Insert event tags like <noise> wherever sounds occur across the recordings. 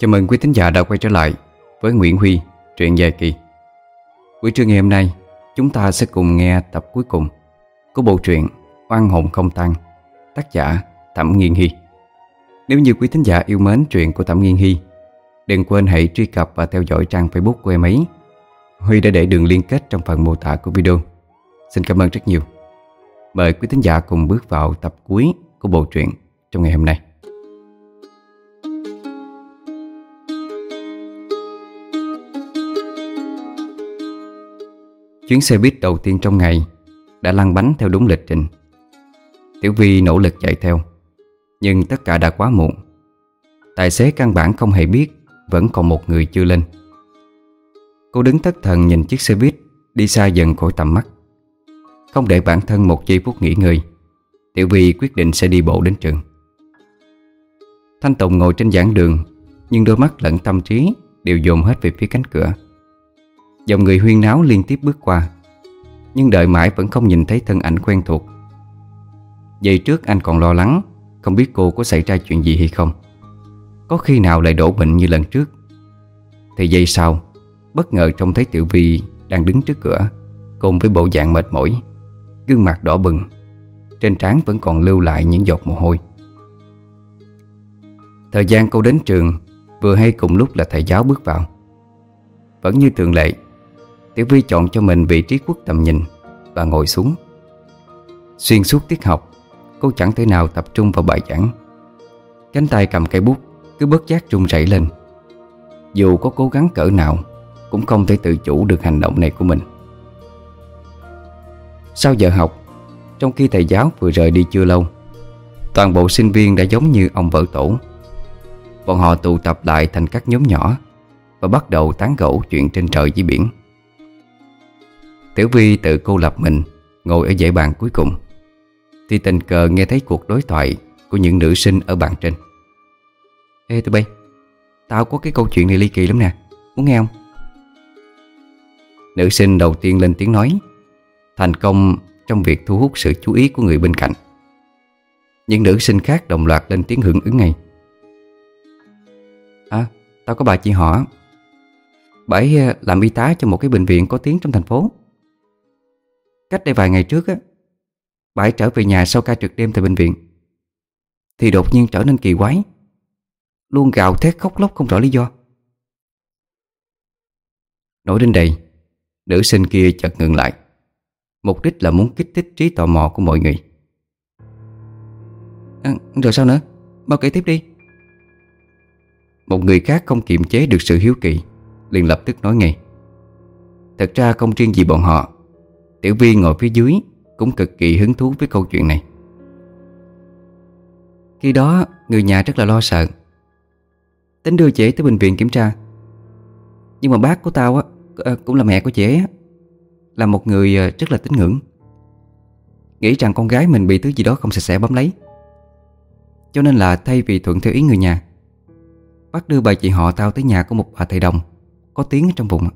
Chào mừng quý thính giả đã quay trở lại với Nguyễn Huy, truyện dài kỳ. Buổi trưa ngày hôm nay, chúng ta sẽ cùng nghe tập cuối cùng của bộ truyện Oan hồn không tăng, tác giả Thẩm Nghiên Hy. Nếu như quý thính giả yêu mến truyện của Thẩm Nghiên Hy Đừng quên hãy truy cập và theo dõi trang Facebook của em ấy. Huy đã để đường liên kết trong phần mô tả của video. Xin cảm ơn rất nhiều. Mời quý thính giả cùng bước vào tập cuối của bộ truyện trong ngày hôm nay. Chuyến xe buýt đầu tiên trong ngày Đã lăn bánh theo đúng lịch trình. Tiểu Vi nỗ lực chạy theo, Nhưng tất cả đã quá muộn. Tài xế căn bản không hề biết Vẫn còn một người chưa lên. Cô đứng thất thần nhìn chiếc xe buýt Đi xa dần khỏi tầm mắt. Không để bản thân một giây phút nghỉ ngơi, Tiểu Vi quyết định sẽ đi bộ đến trường. Thanh Tùng ngồi trên giảng đường, Nhưng đôi mắt lẫn tâm trí Đều dồn hết về phía cánh cửa. Dòng người huyên náo liên tiếp bước qua, Nhưng đợi mãi vẫn không nhìn thấy thân ảnh quen thuộc. Giây trước anh còn lo lắng, Không biết cô có xảy ra chuyện gì hay không. Có khi nào lại đổ bệnh như lần trước. Thì giây sau, Bất ngờ trông thấy Tiểu Vi đang đứng trước cửa, Cùng với bộ dạng mệt mỏi, Gương mặt đỏ bừng, Trên trán vẫn còn lưu lại những giọt mồ hôi. Thời gian cô đến trường, Vừa hay cùng lúc là thầy giáo bước vào. Vẫn như thường lệ Tiểu Vi chọn cho mình vị trí quốc tầm nhìn Và ngồi xuống. Xuyên suốt tiết học, Cô chẳng thể nào tập trung vào bài giảng. Cánh tay cầm cây bút Cứ bất giác run rẩy lên. Dù có cố gắng cỡ nào, Cũng không thể tự chủ được hành động này của mình. Sau giờ học, Trong khi thầy giáo vừa rời đi chưa lâu, Toàn bộ sinh viên đã giống như ông vợ tổ. Bọn họ tụ tập lại thành các nhóm nhỏ Và bắt đầu tán gẫu chuyện trên trời dưới biển. Tiểu Vi tự cô lập mình, Ngồi ở dãy bàn cuối cùng. Thì tình cờ nghe thấy cuộc đối thoại Của những nữ sinh ở bàn trên. Ê, tụi bay, Tao có cái câu chuyện này ly kỳ lắm nè, Muốn nghe không? Nữ sinh đầu tiên lên tiếng nói, Thành công trong việc thu hút sự chú ý của người bên cạnh. Những nữ sinh khác đồng loạt lên tiếng hưởng ứng ngay. À Tao có bà chị họ. Bà ấy à, làm y tá cho một cái bệnh viện có tiếng trong thành phố. Cách đây vài ngày trước á Bà ấy trở về nhà sau ca trực đêm tại bệnh viện. Thì đột nhiên trở nên kỳ quái. Luôn gào thét khóc lóc không rõ lý do. Nói đến đây Nữ sinh kia chợt ngừng lại. Mục đích là muốn kích thích trí tò mò của mọi người. À, Rồi sao nữa? Mau kể tiếp đi. Một người khác không kiềm chế được sự hiếu kỳ liền lập tức nói ngay. Thật ra không riêng gì bọn họ Tiểu Vi ngồi phía dưới Cũng cực kỳ hứng thú với câu chuyện này. Khi đó người nhà rất là lo sợ. Tính đưa chị tới bệnh viện kiểm tra. Nhưng mà bác của tao á ờ, Cũng là mẹ của chị á Là một người ờ, rất là tín ngưỡng. Nghĩ rằng con gái mình bị thứ gì đó không sạch sẽ bấm lấy. Cho nên là thay vì thuận theo ý người nhà Bác đưa bà chị họ tao tới nhà của một bà thầy đồng Có tiếng ở trong vùng à,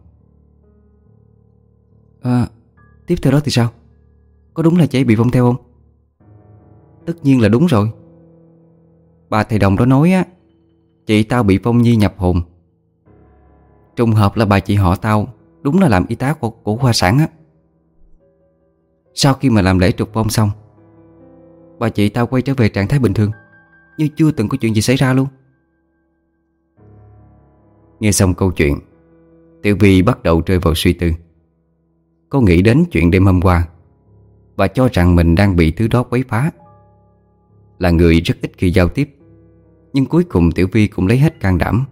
ờ, Tiếp theo đó thì sao? Có đúng là chị bị vong theo không? Tất nhiên là đúng rồi. Bà thầy đồng đó nói á Chị tao bị phong nhi nhập hồn. Trùng hợp là bà chị họ tao Đúng là làm y tá của, của khoa sản á. Sau khi mà làm lễ trục vong xong Bà chị tao quay trở về trạng thái bình thường Như chưa từng có chuyện gì xảy ra luôn. Nghe xong câu chuyện Tiểu Vi bắt đầu rơi vào suy tư. Cô nghĩ đến chuyện đêm hôm qua Và cho rằng mình đang bị thứ đó quấy phá. Là người rất ít khi giao tiếp Nhưng cuối cùng Tiểu Vi cũng lấy hết can đảm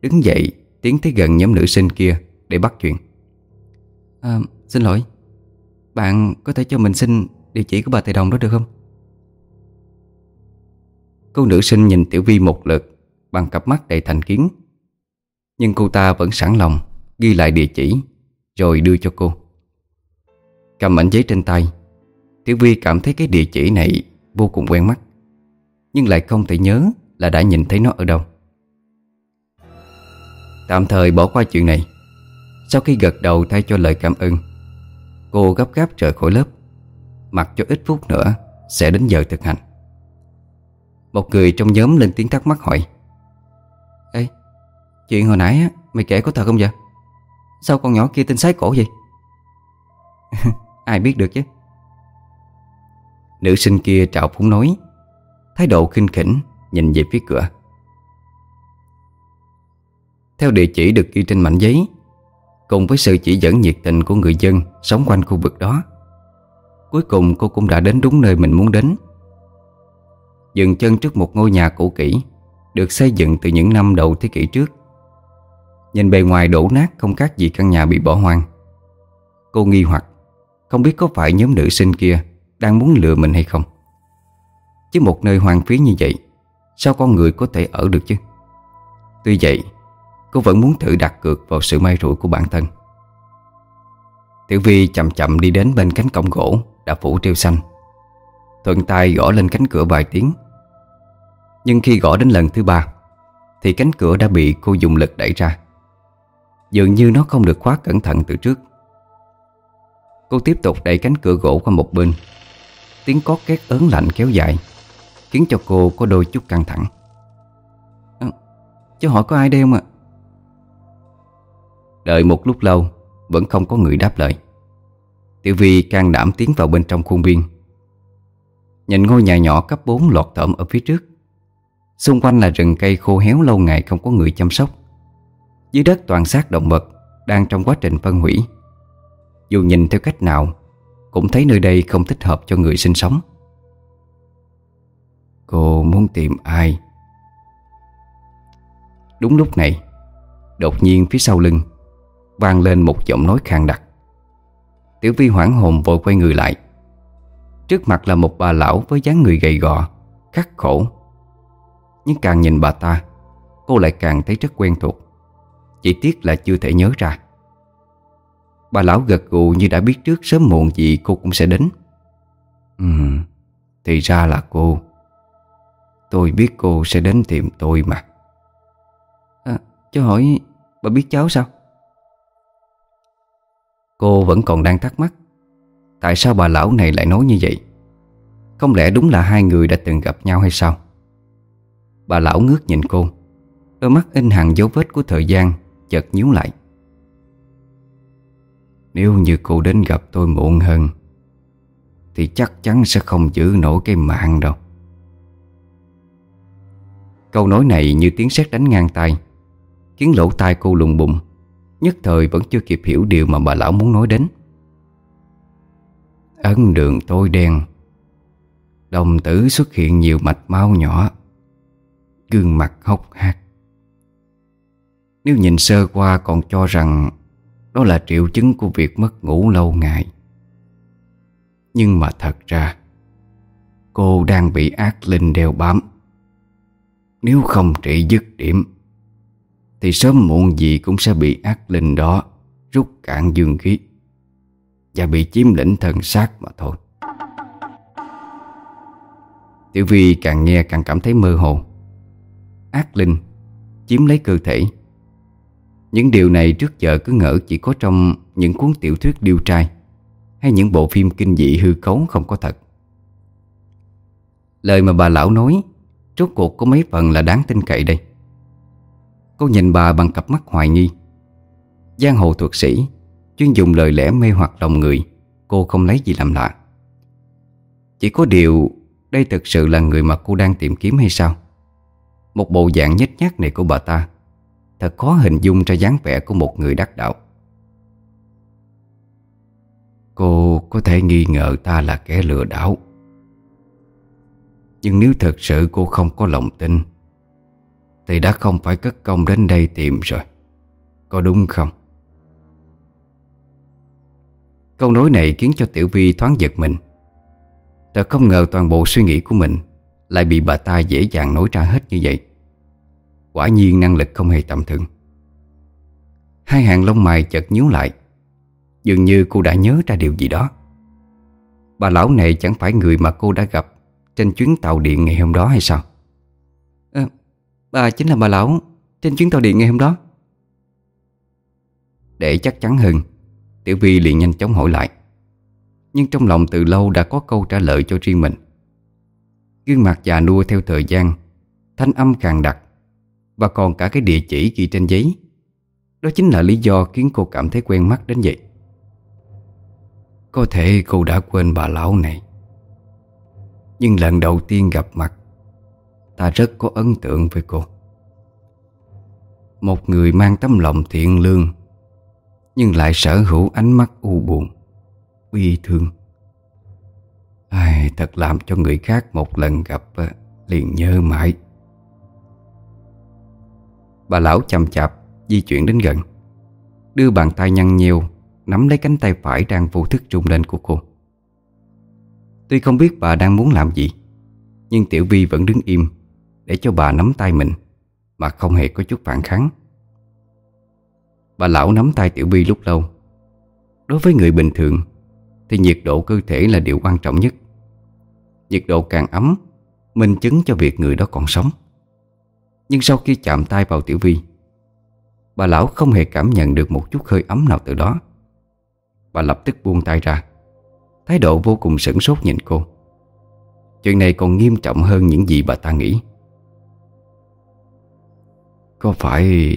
Đứng dậy Tiến tới gần nhóm nữ sinh kia Để bắt chuyện. À, Xin lỗi Bạn có thể cho mình xin địa chỉ của bà thầy đồng đó được không? Cô nữ sinh nhìn Tiểu Vi một lượt Bằng cặp mắt đầy thành kiến Nhưng cô ta vẫn sẵn lòng Ghi lại địa chỉ Rồi đưa cho cô Cầm mảnh giấy trên tay. Tiểu Vi cảm thấy cái địa chỉ này Vô cùng quen mắt Nhưng lại không thể nhớ là đã nhìn thấy nó ở đâu. Tạm thời bỏ qua chuyện này. Sau khi gật đầu thay cho lời cảm ơn Cô gấp gáp rời khỏi lớp Mặc cho ít phút nữa Sẽ đến giờ thực hành. Một người trong nhóm lên tiếng thắc mắc hỏi Ê, Chuyện hồi nãy á, mày kể có thật không vậy? Sao con nhỏ kia tên sái cổ vậy? <laughs> Ai biết được chứ? Nữ sinh kia trào phúng nói, Thái độ khinh khỉnh, Nhìn về phía cửa. Theo địa chỉ được ghi trên mảnh giấy, Cùng với sự chỉ dẫn nhiệt tình của người dân Sống quanh khu vực đó, Cuối cùng cô cũng đã đến đúng nơi mình muốn đến. Dừng chân trước một ngôi nhà cũ kỹ, Được xây dựng từ những năm đầu thế kỷ trước. Nhìn bề ngoài đổ nát không khác gì căn nhà bị bỏ hoang. Cô nghi hoặc. Không biết có phải nhóm nữ sinh kia Đang muốn lừa mình hay không. Chứ một nơi hoang phí như vậy, Sao con người có thể ở được chứ? Tuy vậy, Cô vẫn muốn thử đặt cược vào sự may rủi của bản thân. Tiểu Vi chậm chậm đi đến bên cánh cổng gỗ Đã phủ treo xanh. Thuận tay gõ lên cánh cửa vài tiếng. Nhưng khi gõ đến lần thứ ba, Thì cánh cửa đã bị cô dùng lực đẩy ra. Dường như nó không được khóa cẩn thận từ trước. Cô tiếp tục đẩy cánh cửa gỗ qua một bên. Tiếng cót két ớn lạnh kéo dài Khiến cho cô có đôi chút căng thẳng. Ờ, à, Cho hỏi có ai đây không ạ? Đợi một lúc lâu Vẫn không có người đáp lời. Tiểu Vi can đảm tiến vào bên trong khuôn viên. Nhìn ngôi nhà nhỏ cấp 4 lọt thởm ở phía trước. Xung quanh là rừng cây khô héo lâu ngày không có người chăm sóc. Dưới đất toàn xác động vật Đang trong quá trình phân hủy. Dù nhìn theo cách nào, Cũng thấy nơi đây không thích hợp cho người sinh sống. Cô muốn tìm ai? Đúng lúc này, Đột nhiên phía sau lưng, vang lên một giọng nói khàn đặc. Tiểu Vi hoảng hồn vội quay người lại. Trước mặt là một bà lão với dáng người gầy gò, Khắc khổ. Nhưng càng nhìn bà ta, Cô lại càng thấy rất quen thuộc. Chỉ tiếc là chưa thể nhớ ra. Bà lão gật gù như đã biết trước sớm muộn gì cô cũng sẽ đến. Ừ Thì ra là cô. Tôi biết cô sẽ đến tìm tôi mà. À, Cho hỏi Bà biết cháu sao? Cô vẫn còn đang thắc mắc Tại sao bà lão này lại nói như vậy? Không lẽ đúng là hai người đã từng gặp nhau hay sao? Bà lão ngước nhìn cô Đôi mắt in hằn dấu vết của thời gian Chợt nhíu lại nếu như cô đến gặp tôi muộn hơn, Thì chắc chắn sẽ không giữ nổi cái mạng đâu. Câu nói này như tiếng sét đánh ngang tay Khiến lỗ tai cô lùng bụng Nhất thời vẫn chưa kịp hiểu điều mà bà lão muốn nói đến. Ấn đường tối đen, Đồng tử xuất hiện nhiều mạch máu nhỏ, Gương mặt hốc hác. Nếu nhìn sơ qua còn cho rằng đó là triệu chứng của việc mất ngủ lâu ngày. Nhưng mà thật ra, Cô đang bị ác linh đeo bám. Nếu không trị dứt điểm, thì sớm muộn gì cũng sẽ bị ác linh đó Rút cạn dương khí Và bị chiếm lĩnh thần xác mà thôi. Tiểu Vi càng nghe càng cảm thấy mơ hồ. Ác linh Chiếm lấy cơ thể. Những điều này trước giờ cứ ngỡ chỉ có trong Những cuốn tiểu thuyết điêu trai Hay những bộ phim kinh dị hư cấu không có thật. Lời mà bà lão nói, Rốt cuộc có mấy phần là đáng tin cậy đây. Cô nhìn bà bằng cặp mắt hoài nghi. Giang hồ thuật sĩ, Chuyên dùng lời lẽ mê hoặc lòng người, Cô không lấy gì làm lạ. Chỉ có điều, Đây thực sự là người mà cô đang tìm kiếm hay sao? Một bộ dạng nhếch nhác này của bà ta. Thật khó hình dung ra dáng vẻ của một người đắc đạo. Cô có thể nghi ngờ ta là kẻ lừa đảo. Nhưng nếu thật sự cô không có lòng tin, thì đã không phải cất công đến đây tìm rồi. Có đúng không? Câu nói này khiến cho Tiểu Vi thoáng giật mình. Thật không ngờ toàn bộ suy nghĩ của mình Lại bị bà ta dễ dàng nói ra hết như vậy. Quả nhiên năng lực không hề tầm thường. Hai hàng lông mày chợt nhíu lại. Dường như cô đã nhớ ra điều gì đó. Bà lão này chẳng phải người mà cô đã gặp Trên chuyến tàu điện ngày hôm đó hay sao? Bà chính là bà lão Trên chuyến tàu điện ngày hôm đó. Để chắc chắn hơn Tiểu Vi liền nhanh chóng hỏi lại. Nhưng trong lòng từ lâu đã có câu trả lời cho riêng mình. Gương mặt già nua theo thời gian Thanh âm càng đặc và còn cả cái địa chỉ ghi trên giấy. Đó chính là lý do khiến cô cảm thấy quen mắt đến vậy. Có thể cô đã quên bà lão này. Nhưng lần đầu tiên gặp mặt Ta rất có ấn tượng với cô. Một người mang tấm lòng thiện lương Nhưng lại sở hữu ánh mắt u buồn Uy thương. Ai, Thật làm cho người khác một lần gặp à, Liền nhớ mãi. Bà lão chậm chạp, Di chuyển đến gần. Đưa bàn tay nhăn nhiều Nắm lấy cánh tay phải đang vô thức rung lên của cô. Tuy không biết bà đang muốn làm gì, Nhưng Tiểu Vi vẫn đứng im Để cho bà nắm tay mình, Mà không hề có chút phản kháng. Bà lão nắm tay Tiểu Vi lúc lâu. Đối với người bình thường, Thì nhiệt độ cơ thể là điều quan trọng nhất. Nhiệt độ càng ấm, Minh chứng cho việc người đó còn sống. Nhưng sau khi chạm tay vào Tiểu Vi, Bà lão không hề cảm nhận được một chút hơi ấm nào từ đó. Bà lập tức buông tay ra, Thái độ vô cùng sửng sốt nhìn cô. Chuyện này còn nghiêm trọng hơn những gì bà ta nghĩ. Có phải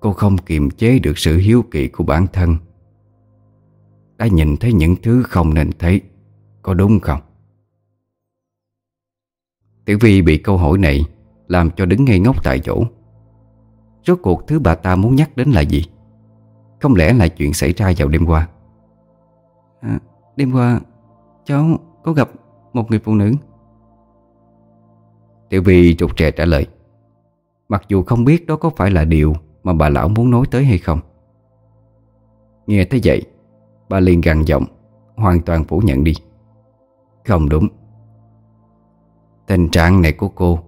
cô không kiềm chế được sự hiếu kỳ của bản thân? Đã nhìn thấy những thứ không nên thấy, Có đúng không? Tiểu Vi bị câu hỏi này làm cho đứng ngây ngốc tại chỗ. Rốt cuộc thứ bà ta muốn nhắc đến là gì? Không lẽ là chuyện xảy ra vào đêm qua? À, Đêm qua Cháu có gặp một người phụ nữ. Tiểu Vi trục trẻ trả lời. Mặc dù không biết đó có phải là điều Mà bà lão muốn nói tới hay không. Nghe tới vậy Bà liền gằn giọng Hoàn toàn phủ nhận đi. Không đúng. Tình trạng này của cô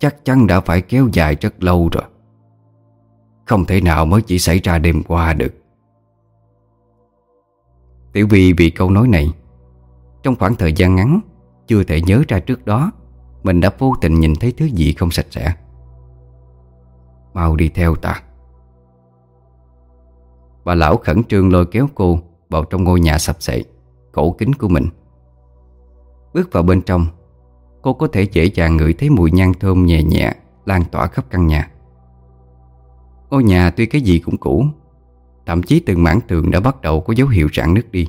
Chắc chắn đã phải kéo dài rất lâu rồi. Không thể nào mới chỉ xảy ra đêm qua được. Tiểu Vi vì câu nói này, Trong khoảng thời gian ngắn, Chưa thể nhớ ra trước đó, Mình đã vô tình nhìn thấy thứ gì không sạch sẽ. Mau đi theo ta. Bà lão khẩn trương lôi kéo cô Vào trong ngôi nhà sập sệ, Cổ kính của mình. Bước vào bên trong Cô có thể dễ dàng ngửi thấy mùi nhang thơm nhẹ nhẹ, Lan tỏa khắp căn nhà. Ngôi nhà tuy cái gì cũng cũ, Thậm chí từng mảng tường đã bắt đầu có dấu hiệu rạn nứt đi,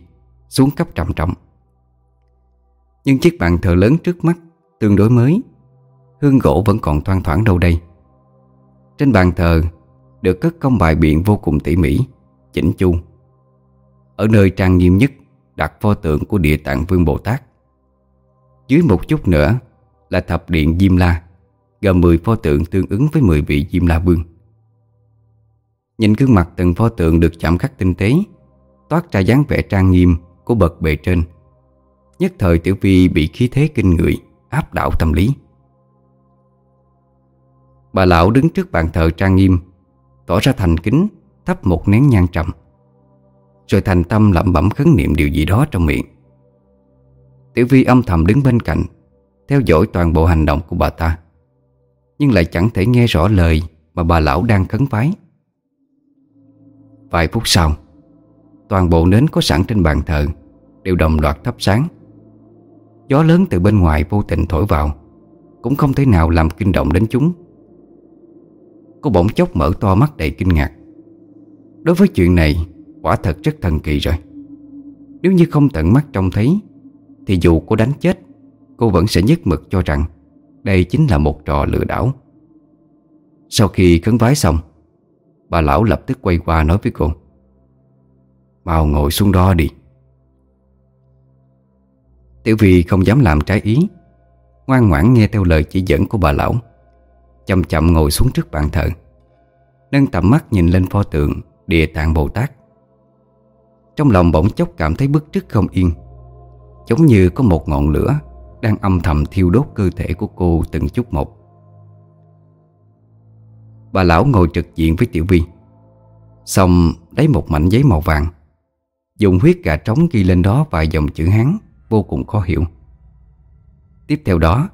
Xuống cấp trầm trọng. Nhưng chiếc bàn thờ lớn trước mắt Tương đối mới, Hương gỗ vẫn còn thoang thoảng đâu đây. Trên bàn thờ Được cất công bài biện vô cùng tỉ mỉ, Chỉnh chu. Ở nơi trang nghiêm nhất, Đặt pho tượng của địa tạng vương Bồ Tát dưới một chút nữa là thập điện Diêm La, Gồm 10 pho tượng tương ứng với 10 vị Diêm La Vương. Nhìn gương mặt từng pho tượng được chạm khắc tinh tế, Toát ra dáng vẻ trang nghiêm của bậc bề trên, Nhất thời Tiểu Vi bị khí thế kinh người, Áp đảo tâm lý. Bà lão đứng trước bàn thờ trang nghiêm, Tỏ ra thành kính, Thắp một nén nhang trầm, Rồi thành tâm lẩm bẩm khấn niệm điều gì đó trong miệng. Tiểu Vi âm thầm đứng bên cạnh, Theo dõi toàn bộ hành động của bà ta. Nhưng lại chẳng thể nghe rõ lời Mà bà lão đang khấn vái. Vài phút sau, Toàn bộ nến có sẵn trên bàn thờ, Đều đồng loạt thắp sáng. Gió lớn từ bên ngoài vô tình thổi vào, Cũng không thể nào làm kinh động đến chúng. Cô bỗng chốc mở to mắt đầy kinh ngạc. Đối với chuyện này, Quả thật rất thần kỳ rồi. Nếu như không tận mắt trông thấy thì dù cô đánh chết, Cô vẫn sẽ nhất mực cho rằng Đây chính là một trò lừa đảo. Sau khi khấn vái xong, Bà lão lập tức quay qua nói với cô, Mau ngồi xuống đó đi. Tiểu Vi không dám làm trái ý, Ngoan ngoãn nghe theo lời chỉ dẫn của bà lão, Chậm chậm ngồi xuống trước bàn thờ, Nâng tầm mắt nhìn lên pho tượng Địa tạng Bồ Tát. Trong lòng bỗng chốc cảm thấy bức trước không yên Giống như có một ngọn lửa Đang âm thầm thiêu đốt cơ thể của cô từng chút một. Bà lão ngồi trực diện với Tiểu Vi, Xong lấy một mảnh giấy màu vàng, Dùng huyết gà trống ghi lên đó vài dòng chữ Hán, Vô cùng khó hiểu. Tiếp theo đó,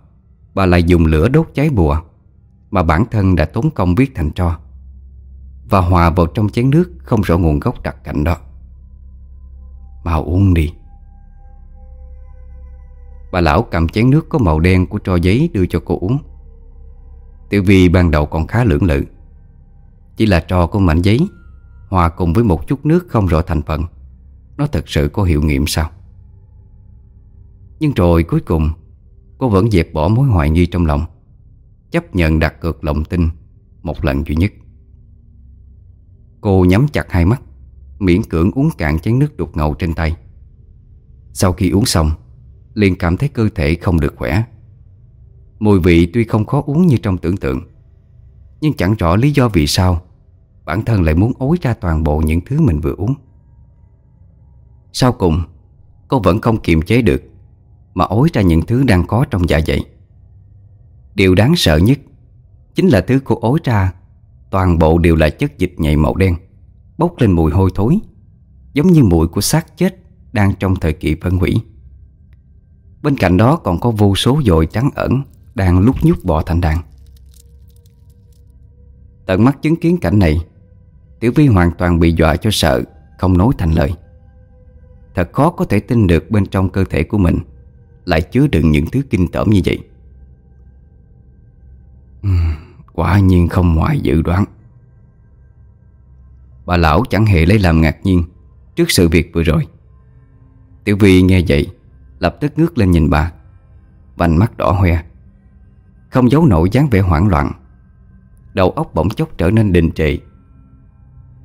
Bà lại dùng lửa đốt cháy bùa Mà bản thân đã tốn công viết thành tro Và hòa vào trong chén nước Không rõ nguồn gốc đặt cạnh đó. Mau uống đi. Bà lão cầm chén nước có màu đen của tro giấy đưa cho cô uống. Tiểu Vi ban đầu còn khá lưỡng lự. Chỉ là trò của mảnh giấy, Hòa cùng với một chút nước không rõ thành phần. Nó thật sự có hiệu nghiệm sao? Nhưng rồi cuối cùng, Cô vẫn dẹp bỏ mối hoài nghi trong lòng, Chấp nhận đặt cược lòng tin Một lần duy nhất. Cô nhắm chặt hai mắt, Miễn cưỡng uống cạn chén nước đục ngầu trên tay. Sau khi uống xong liền cảm thấy cơ thể không được khỏe. Mùi vị tuy không khó uống như trong tưởng tượng, Nhưng chẳng rõ lý do vì sao Bản thân lại muốn ối ra toàn bộ những thứ mình vừa uống. Sau cùng, Cô vẫn không kiềm chế được Mà ối ra những thứ đang có trong dạ dày. Điều đáng sợ nhất Chính là thứ cô ối ra, Toàn bộ đều là chất dịch nhầy màu đen, Bốc lên mùi hôi thối, Giống như mùi của xác chết Đang trong thời kỳ phân hủy. Bên cạnh đó còn có vô số dội trắng ẩn Đang lúc nhúc bò thành đàn. Tận mắt chứng kiến cảnh này Tiểu Vi hoàn toàn bị dọa cho sợ Không nói thành lời. Thật khó có thể tin được bên trong cơ thể của mình Lại chứa đựng những thứ kinh tởm như vậy. Uhm, Quả nhiên không ngoài dự đoán. Bà lão chẳng hề lấy làm ngạc nhiên Trước sự việc vừa rồi. Tiểu Vi nghe vậy Lập tức ngước lên nhìn bà. Vành mắt đỏ hoe. Không giấu nổi dáng vẻ hoảng loạn. Đầu óc bỗng chốc trở nên đình trệ.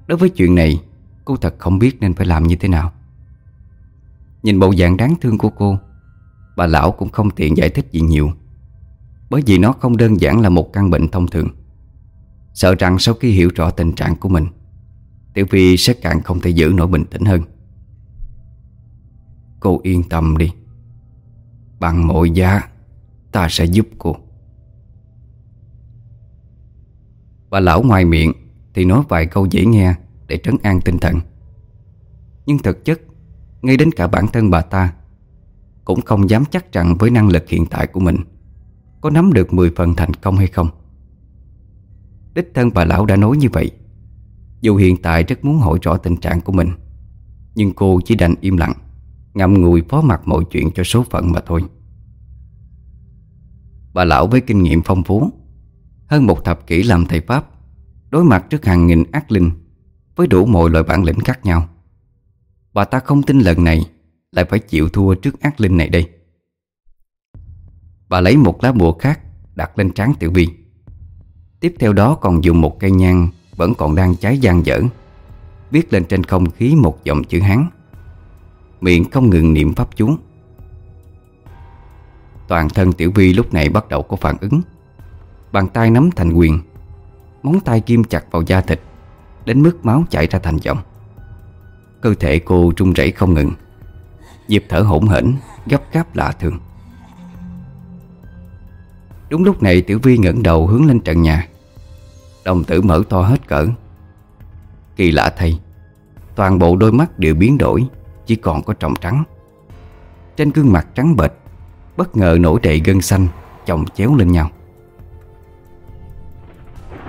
Đối với chuyện này, Cô thật không biết nên phải làm như thế nào. Nhìn bộ dạng đáng thương của cô, Bà lão cũng không tiện giải thích gì nhiều, Bởi vì nó không đơn giản là một căn bệnh thông thường. Sợ rằng sau khi hiểu rõ tình trạng của mình, Tiểu Phi sẽ càng không thể giữ nổi bình tĩnh hơn. Cô yên tâm đi. Bằng mọi giá, Ta sẽ giúp cô. Bà lão ngoài miệng Thì nói vài câu dễ nghe Để trấn an tinh thần. Nhưng thực chất, Ngay đến cả bản thân bà ta, Cũng không dám chắc rằng với năng lực hiện tại của mình, Có nắm được 10 phần thành công hay không. Đích thân bà lão đã nói như vậy, Dù hiện tại rất muốn hỏi rõ tình trạng của mình, Nhưng cô chỉ đành im lặng. Ngậm ngùi phó mặc mọi chuyện cho số phận mà thôi. Bà lão với kinh nghiệm phong phú, Hơn một thập kỷ làm thầy Pháp, Đối mặt trước hàng nghìn ác linh Với đủ mọi loại bản lĩnh khác nhau. Bà ta không tin lần này Lại phải chịu thua trước ác linh này đây. Bà lấy một lá bùa khác Đặt lên trán Tiểu Vi Tiếp theo đó còn dùng một cây nhang Vẫn còn đang cháy gian dở, Viết lên trên không khí một dòng chữ Hán. Miệng không ngừng niệm pháp chú. Toàn thân Tiểu Vi lúc này bắt đầu có phản ứng. Bàn tay nắm thành quyền, Móng tay kim chặt vào da thịt, Đến mức máu chảy ra thành dòng Cơ thể cô run rẩy không ngừng. Nhịp thở hỗn hển, Gấp gáp lạ thường. Đúng lúc này Tiểu Vi ngẩng đầu hướng lên trần nhà. Đồng tử mở to hết cỡ. Kỳ lạ thay, Toàn bộ đôi mắt đều biến đổi. Chỉ còn có trọng trắng. Trên gương mặt trắng bệch, Bất ngờ nổi đầy gân xanh, Chồng chéo lên nhau.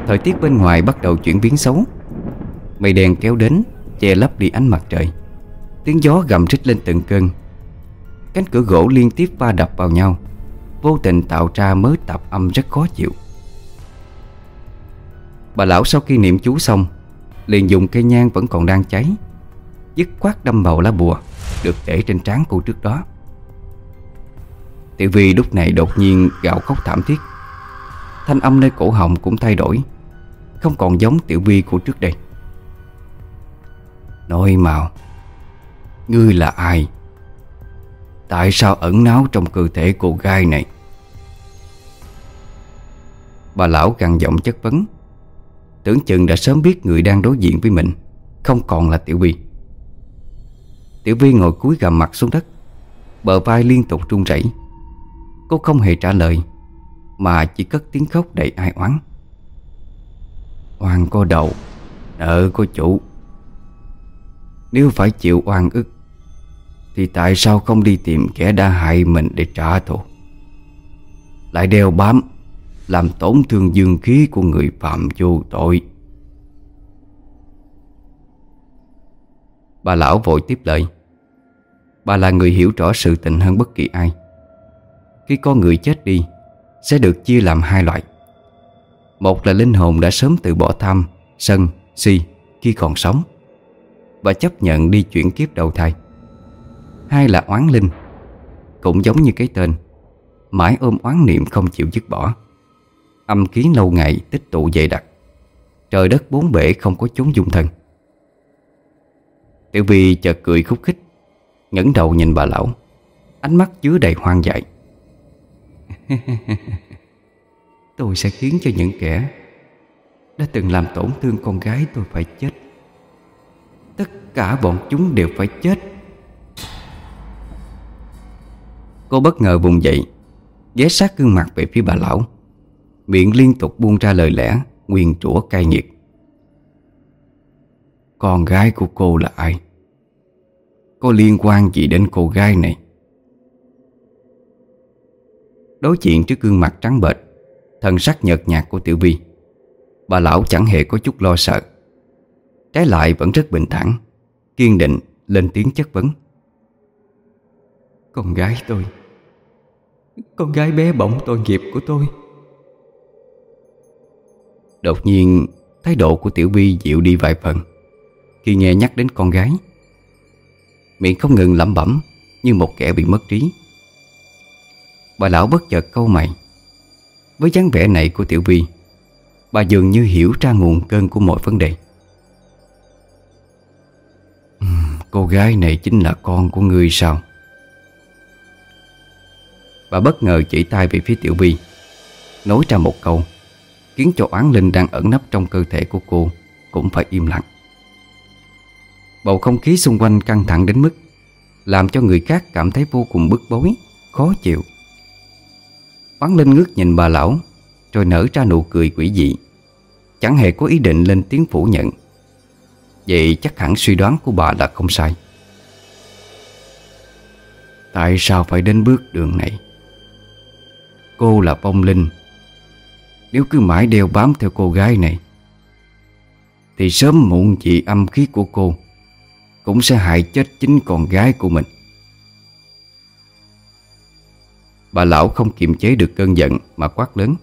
Thời tiết bên ngoài bắt đầu chuyển biến xấu. Mây đen kéo đến, Che lấp đi ánh mặt trời. Tiếng gió gầm rít lên từng cơn. Cánh cửa gỗ liên tiếp va đập vào nhau. Vô tình tạo ra mớ tạp âm rất khó chịu. Bà lão sau khi niệm chú xong, Liền dùng cây nhang vẫn còn đang cháy. Dứt khoát đâm vào lá bùa, Được để trên trán cô trước đó. Tiểu Vi lúc này đột nhiên gạo khóc thảm thiết. Thanh âm nơi cổ họng cũng thay đổi, Không còn giống Tiểu Vi của trước đây. Nói màu, Ngươi là ai? Tại sao ẩn náu trong cơ thể cô gái này? Bà lão gằn giọng chất vấn, Tưởng chừng đã sớm biết người đang đối diện với mình, Không còn là Tiểu Vi. Tiểu Vi ngồi cúi gầm mặt xuống đất. Bờ vai liên tục run rẩy. Cô không hề trả lời, Mà chỉ cất tiếng khóc đầy ai oán. Oan có đầu, Nợ có chủ. Nếu phải chịu oan ức, Thì tại sao không đi tìm kẻ đã hại mình để trả thù? Lại đeo bám, Làm tổn thương dương khí của người phạm vô tội. Bà lão vội tiếp lời. Bà là người hiểu rõ sự tình hơn bất kỳ ai. Khi con người chết đi Sẽ được chia làm hai loại. Một là linh hồn đã sớm từ bỏ tham Sân, si khi còn sống Và chấp nhận đi chuyển kiếp đầu thai. Hai là oán linh Cũng giống như cái tên Mãi ôm oán niệm không chịu dứt bỏ. Âm khí lâu ngày tích tụ dày đặc Trời đất bốn bể không có chốn dung thân. Tiểu Vi chợt cười khúc khích, ngẩng đầu nhìn bà lão. Ánh mắt chứa đầy hoang dại. <laughs> Tôi sẽ khiến cho những kẻ Đã từng làm tổn thương con gái tôi phải chết. Tất cả bọn chúng đều phải chết. Cô bất ngờ vùng dậy, Ghé sát gương mặt về phía bà lão. Miệng liên tục buông ra lời lẽ Nguyên trũa cay nghiệt. Con gái của cô là ai? Có liên quan gì đến cô gái này? Đối diện trước gương mặt trắng bệch, Thần sắc nhợt nhạt của Tiểu Vi, Bà lão chẳng hề có chút lo sợ Trái lại vẫn rất bình thản, Kiên định, lên tiếng chất vấn Con gái tôi, Con gái bé bỏng tội nghiệp của tôi Đột nhiên, Thái độ của Tiểu Vi dịu đi vài phần khi nghe nhắc đến con gái, Miệng không ngừng lẩm bẩm Như một kẻ bị mất trí. Bà lão bất chợt câu mày. Với dáng vẻ này của Tiểu Vi Bà dường như hiểu ra nguồn cơn của mọi vấn đề. Cô gái này chính là con của ngươi sao? Bà bất ngờ chỉ tay về phía Tiểu Vi Nói ra một câu, Khiến cho oán linh đang ẩn nấp trong cơ thể của cô Cũng phải im lặng. Bầu không khí xung quanh căng thẳng đến mức Làm cho người khác cảm thấy vô cùng bức bối, Khó chịu. Oán linh ngước nhìn bà lão, Rồi nở ra nụ cười quỷ dị. Chẳng hề có ý định lên tiếng phủ nhận. Vậy chắc hẳn suy đoán của bà là không sai. Tại sao phải đến bước đường này? Cô là vong linh. Nếu cứ mãi đeo bám theo cô gái này, Thì sớm muộn chị âm khí của cô cũng sẽ hại chết chính con gái của mình. Bà lão không kiềm chế được cơn giận mà quát lớn.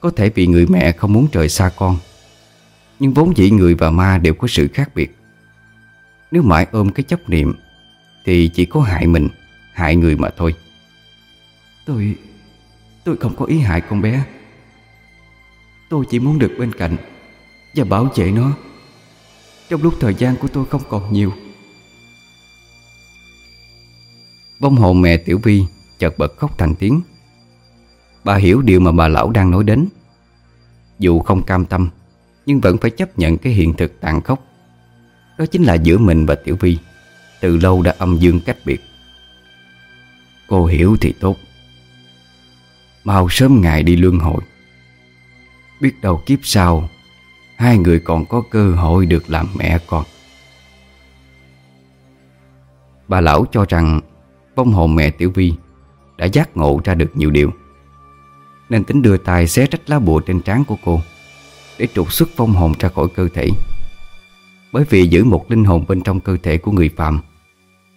Có thể vì người mẹ không muốn trời xa con, Nhưng vốn dĩ người và ma đều có sự khác biệt. Nếu mãi ôm cái chấp niệm, Thì chỉ có hại mình, Hại người mà thôi. Tôi Tôi không có ý hại con bé. Tôi chỉ muốn được bên cạnh Và bảo vệ nó. Trong lúc thời gian của tôi không còn nhiều. Vong hồn mẹ Tiểu Vi chợt bật khóc thành tiếng. Bà hiểu điều mà bà lão đang nói đến. Dù không cam tâm, Nhưng vẫn phải chấp nhận cái hiện thực tàn khốc. Đó chính là giữa mình và Tiểu Vi, Từ lâu đã âm dương cách biệt. Cô hiểu thì tốt. Mau sớm ngày đi luân hồi. Biết đâu kiếp sau Hai người còn có cơ hội được làm mẹ con. Bà lão cho rằng Vong hồn mẹ Tiểu Vi Đã giác ngộ ra được nhiều điều, Nên tính đưa tay xé rách lá bùa trên trán của cô Để trục xuất vong hồn ra khỏi cơ thể. Bởi vì giữ một linh hồn bên trong cơ thể của người phạm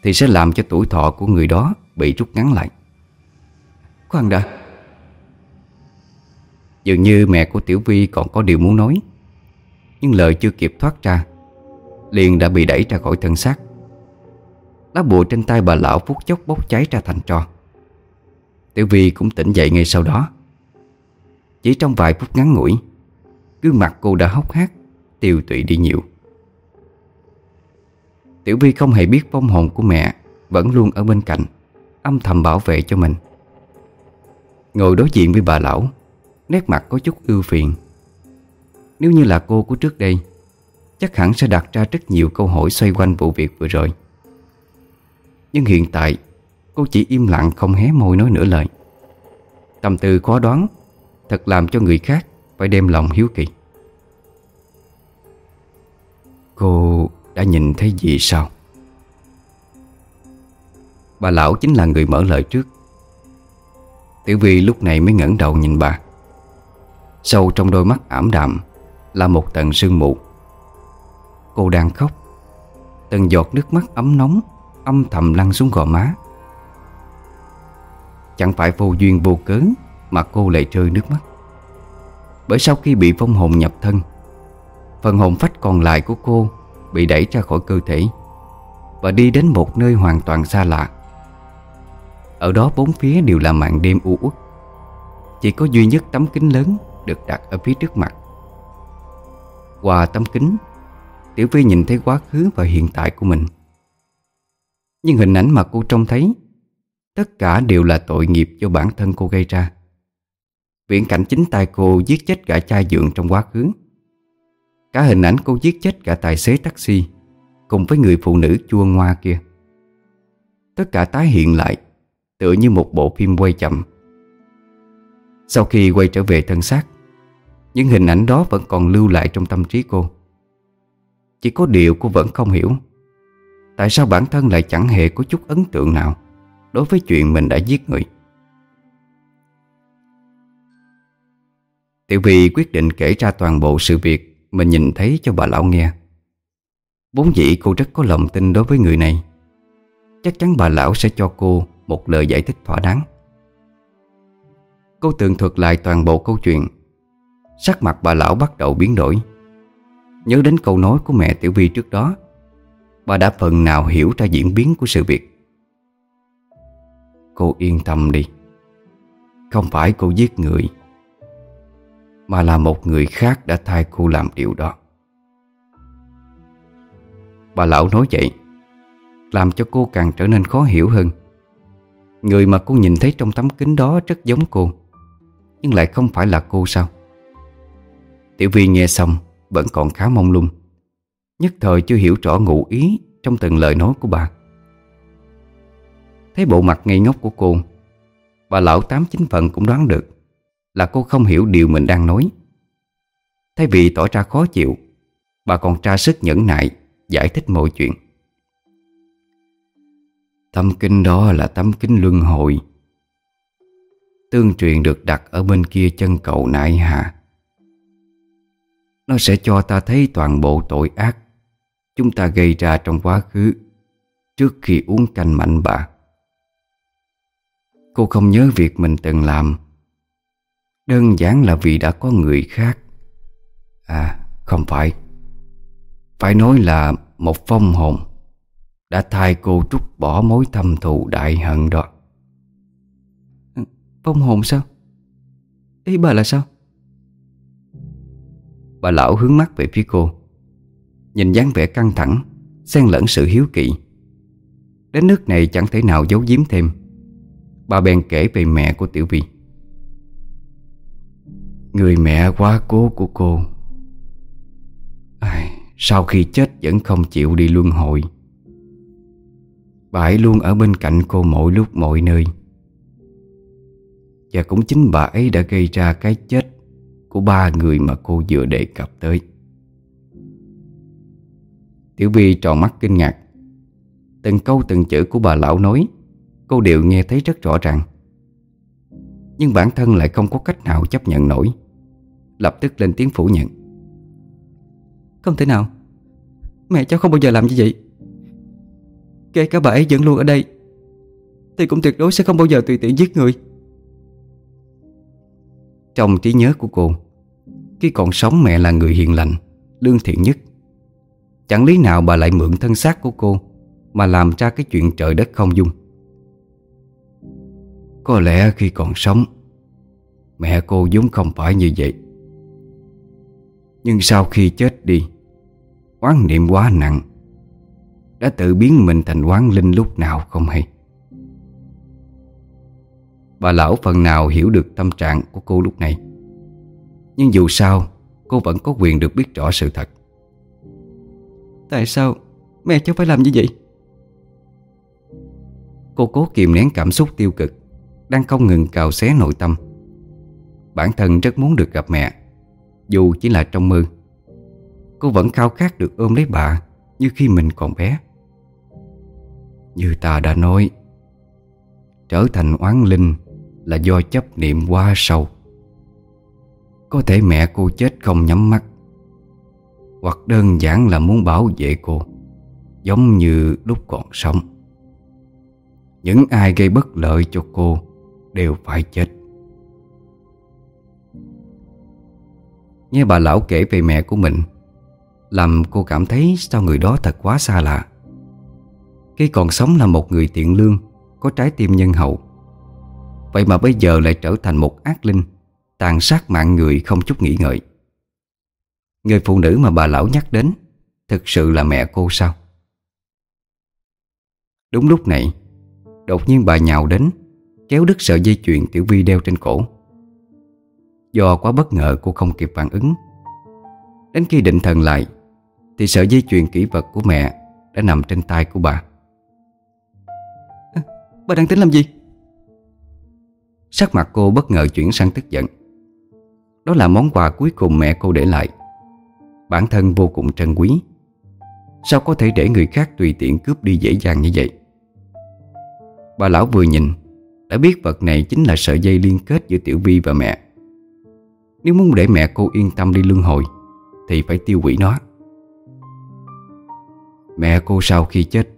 Thì sẽ làm cho tuổi thọ của người đó Bị rút ngắn lại. Khoan đã. Dường như mẹ của Tiểu Vi còn có điều muốn nói. Nhưng lời chưa kịp thoát ra, Liền đã bị đẩy ra khỏi thân xác. Lá bùa trên tay bà lão phút chốc bốc cháy ra thành tro. Tiểu Vi cũng tỉnh dậy ngay sau đó. Chỉ trong vài phút ngắn ngủi Gương mặt cô đã hốc hác, Tiêu tụy đi nhiều. Tiểu Vi không hề biết vong hồn của mẹ Vẫn luôn ở bên cạnh, Âm thầm bảo vệ cho mình. Ngồi đối diện với bà lão, Nét mặt có chút ưu phiền. Nếu như là cô của trước đây, Chắc hẳn sẽ đặt ra rất nhiều câu hỏi xoay quanh vụ việc vừa rồi. Nhưng hiện tại, Cô chỉ im lặng không hé môi nói nửa lời. Tâm tư khó đoán, Thật làm cho người khác Phải đem lòng hiếu kỳ. Cô đã nhìn thấy gì sao? Bà lão chính là người mở lời trước. Tiểu Vi lúc này mới ngẩng đầu nhìn bà. Sâu trong đôi mắt ảm đạm là một tầng sương mù. Cô đang khóc. Từng giọt nước mắt ấm nóng, Âm thầm lăn xuống gò má. Chẳng phải vô duyên vô cớ Mà cô lại rơi nước mắt. Bởi sau khi bị phong hồn nhập thân, Phần hồn phách còn lại của cô Bị đẩy ra khỏi cơ thể Và đi đến một nơi hoàn toàn xa lạ. Ở đó bốn phía đều là màn đêm u uất. Chỉ có duy nhất tấm kính lớn Được đặt ở phía trước mặt. Qua tấm kính. Tiểu Vi nhìn thấy quá khứ và hiện tại của mình. Nhưng hình ảnh mà cô trông thấy, Tất cả đều là tội nghiệp do bản thân cô gây ra. Viễn cảnh chính tay cô giết chết cả cha dượng trong quá khứ. Cả hình ảnh cô giết chết cả tài xế taxi Cùng với người phụ nữ chua ngoa kia. Tất cả tái hiện lại, Tựa như một bộ phim quay chậm. Sau khi quay trở về thân xác những hình ảnh đó vẫn còn lưu lại trong tâm trí cô. Chỉ có điều cô vẫn không hiểu. Tại sao bản thân lại chẳng hề có chút ấn tượng nào Đối với chuyện mình đã giết người? Tiểu Vi quyết định kể ra toàn bộ sự việc Mình nhìn thấy cho bà lão nghe. Vốn dĩ cô rất có lòng tin đối với người này. Chắc chắn bà lão sẽ cho cô Một lời giải thích thỏa đáng. Cô tường thuật lại toàn bộ câu chuyện Sắc mặt bà lão bắt đầu biến đổi. Nhớ đến câu nói của mẹ Tiểu Vi trước đó, Bà đã phần nào hiểu ra diễn biến của sự việc. Cô yên tâm đi. Không phải cô giết người, Mà là một người khác đã thay cô làm điều đó. Bà lão nói vậy, Làm cho cô càng trở nên khó hiểu hơn. Người mà cô nhìn thấy trong tấm kính đó rất giống cô, Nhưng lại không phải là cô sao? Tiểu Vi nghe xong Vẫn còn khá mong lung. Nhất thời chưa hiểu rõ ngụ ý Trong từng lời nói của bà. Thấy bộ mặt ngây ngốc của cô, Bà lão tám chín phần cũng đoán được Là cô không hiểu điều mình đang nói. Thay vì tỏ ra khó chịu, Bà còn tra sức nhẫn nại Giải thích mọi chuyện. Tấm kinh đó là tấm kinh luân hồi, Tương truyền được đặt ở bên kia chân cầu nại hạ nó sẽ cho ta thấy toàn bộ tội ác Chúng ta gây ra trong quá khứ Trước khi uống canh mạnh bạc Cô không nhớ việc mình từng làm. Đơn giản là vì đã có người khác. À không phải. Phải nói là một phong hồn Đã thay cô trút bỏ mối thâm thù đại hận đó. Phong hồn sao? Ý bà là sao? Bà lão hướng mắt về phía cô. Nhìn dáng vẻ căng thẳng Xen lẫn sự hiếu kỳ. Đến nước này chẳng thể nào giấu giếm thêm. Bà bèn kể về mẹ của Tiểu Vi Người mẹ quá cố của cô. Ai, Sau khi chết vẫn không chịu đi luân hồi. Bà ấy luôn ở bên cạnh cô mỗi lúc mọi nơi. Và cũng chính bà ấy đã gây ra cái chết của ba người mà cô vừa đề cập tới. Tiểu Vi tròn mắt kinh ngạc. Từng câu từng chữ của bà lão nói, Cô đều nghe thấy rất rõ ràng. Nhưng bản thân lại không có cách nào chấp nhận nổi. Lập tức lên tiếng phủ nhận. Không thể nào. Mẹ cháu không bao giờ làm như vậy. Kể cả bà ấy vẫn luôn ở đây, Thì cũng tuyệt đối sẽ không bao giờ tùy tiện giết người. Trong trí nhớ của cô. Khi còn sống mẹ là người hiền lành, Lương thiện nhất. Chẳng lý nào bà lại mượn thân xác của cô Mà làm ra cái chuyện trời đất không dung. Có lẽ khi còn sống, Mẹ cô vốn không phải như vậy. Nhưng sau khi chết đi Quán niệm quá nặng, Đã tự biến mình thành quán linh lúc nào không hay. Bà lão phần nào hiểu được tâm trạng của cô lúc này. Nhưng dù sao Cô vẫn có quyền được biết rõ sự thật. Tại sao mẹ cháu phải làm như vậy? Cô cố kìm nén cảm xúc tiêu cực đang không ngừng cào xé nội tâm. Bản thân rất muốn được gặp mẹ Dù chỉ là trong mơ. Cô vẫn khao khát được ôm lấy bà Như khi mình còn bé. Như ta đã nói Trở thành oán linh là do chấp niệm quá sâu. Có thể mẹ cô chết không nhắm mắt, Hoặc đơn giản là muốn bảo vệ cô, Giống như lúc còn sống. Những ai gây bất lợi cho cô đều phải chết. Nghe bà lão kể về mẹ của mình, Làm cô cảm thấy sao người đó thật quá xa lạ. Khi còn sống là một người tiện lương, Có trái tim nhân hậu. Vậy mà bây giờ lại trở thành một ác linh Tàn sát mạng người không chút nghĩ ngợi. Người phụ nữ mà bà lão nhắc đến Thực sự là mẹ cô sao? Đúng lúc này Đột nhiên bà nhào đến Kéo đứt sợi dây chuyền Tiểu Vi đeo trên cổ. Do quá bất ngờ cô không kịp phản ứng. Đến khi định thần lại Thì sợi dây chuyền kỹ vật của mẹ Đã nằm trên tay của bà. À, Bà đang tính làm gì? Sắc mặt cô bất ngờ chuyển sang tức giận. Đó là món quà cuối cùng mẹ cô để lại. Bản thân vô cùng trân quý. Sao có thể để người khác tùy tiện cướp đi dễ dàng như vậy? Bà lão vừa nhìn, Đã biết vật này chính là sợi dây liên kết giữa Tiểu Vi và mẹ. Nếu muốn để mẹ cô yên tâm đi luân hồi, Thì phải tiêu hủy nó. Mẹ cô sau khi chết,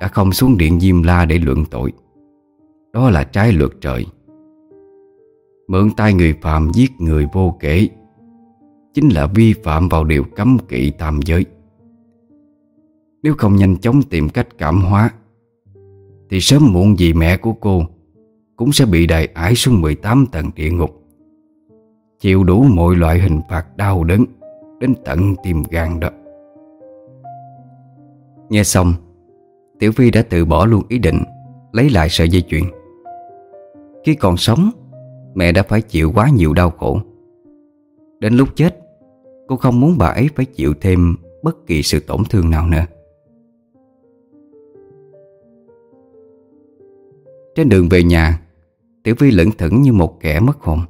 Đã không xuống điện Diêm La để luận tội. Đó là trái luật trời. Mượn tay người phạm giết người vô kể, Chính là vi phạm vào điều cấm kỵ tam giới. Nếu không nhanh chóng tìm cách cảm hóa, thì sớm muộn gì mẹ của cô Cũng sẽ bị đày ải xuống 18 tầng địa ngục, Chịu đủ mọi loại hình phạt đau đớn Đến tận tim gan đó. Nghe xong, Tiểu Phi đã từ bỏ luôn ý định Lấy lại sợi dây chuyền. Khi còn sống, Mẹ đã phải chịu quá nhiều đau khổ. Đến lúc chết, Cô không muốn bà ấy phải chịu thêm Bất kỳ sự tổn thương nào nữa. Trên đường về nhà, Tiểu Vi lững thững như một kẻ mất hồn.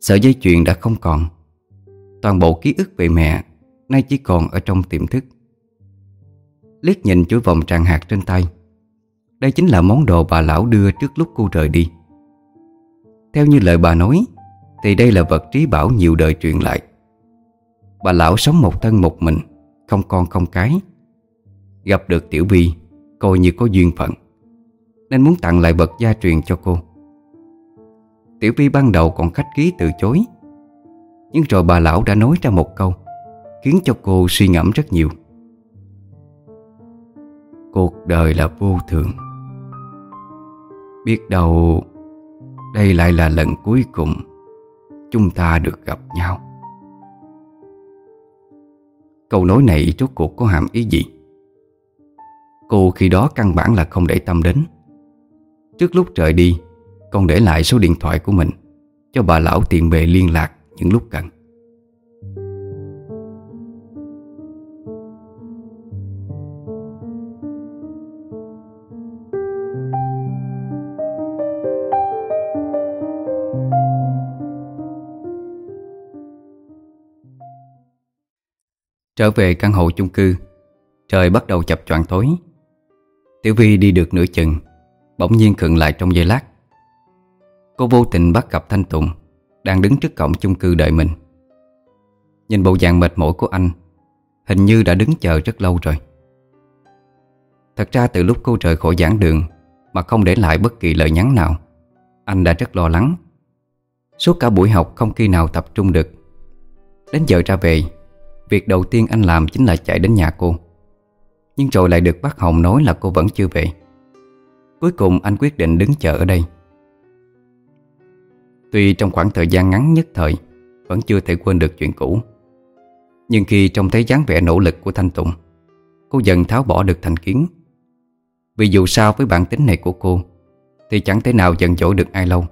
Sợi dây chuyền đã không còn. Toàn bộ ký ức về mẹ Nay chỉ còn ở trong tiềm thức. Liếc nhìn chuỗi vòng tràng hạt trên tay, Đây chính là món đồ bà lão đưa trước lúc cô rời đi. Theo như lời bà nói, Thì đây là vật trí bảo nhiều đời truyền lại. Bà lão sống một thân một mình, Không con không cái. Gặp được Tiểu Vi Coi như có duyên phận, nên muốn tặng lại vật gia truyền cho cô. Tiểu Vi ban đầu còn khách ký từ chối, Nhưng rồi bà lão đã nói ra một câu, Khiến cho cô suy ngẫm rất nhiều. Cuộc đời là vô thường. Biết đâu đây lại là lần cuối cùng Chúng ta được gặp nhau. Câu nói này rốt cuộc có hàm ý gì? Cô khi đó căn bản là không để tâm đến. Trước lúc trời đi, Con để lại số điện thoại của mình, Cho bà lão tiện bề liên lạc những lúc cần. Trở về căn hộ chung cư. Trời bắt đầu chập choạng tối. Tiểu Vi đi được nửa chừng, Bỗng nhiên khựng lại trong giây lát. Cô vô tình bắt gặp Thanh Tùng Đang đứng trước cổng chung cư đợi mình. Nhìn bộ dạng mệt mỏi của anh, Hình như đã đứng chờ rất lâu rồi. Thật ra từ lúc cô rời khỏi giảng đường Mà không để lại bất kỳ lời nhắn nào, Anh đã rất lo lắng. Suốt cả buổi học không khi nào tập trung được. Đến giờ ra về Việc đầu tiên anh làm chính là chạy đến nhà cô. Nhưng rồi lại được bác Hồng nói là cô vẫn chưa về. Cuối cùng anh quyết định đứng chờ ở đây. Tuy trong khoảng thời gian ngắn nhất thời, Vẫn chưa thể quên được chuyện cũ. Nhưng khi trông thấy dáng vẻ nỗ lực của Thanh Tùng, Cô dần tháo bỏ được thành kiến. Vì dù sao với bản tính này của cô, Thì chẳng thể nào giận dỗi được ai lâu.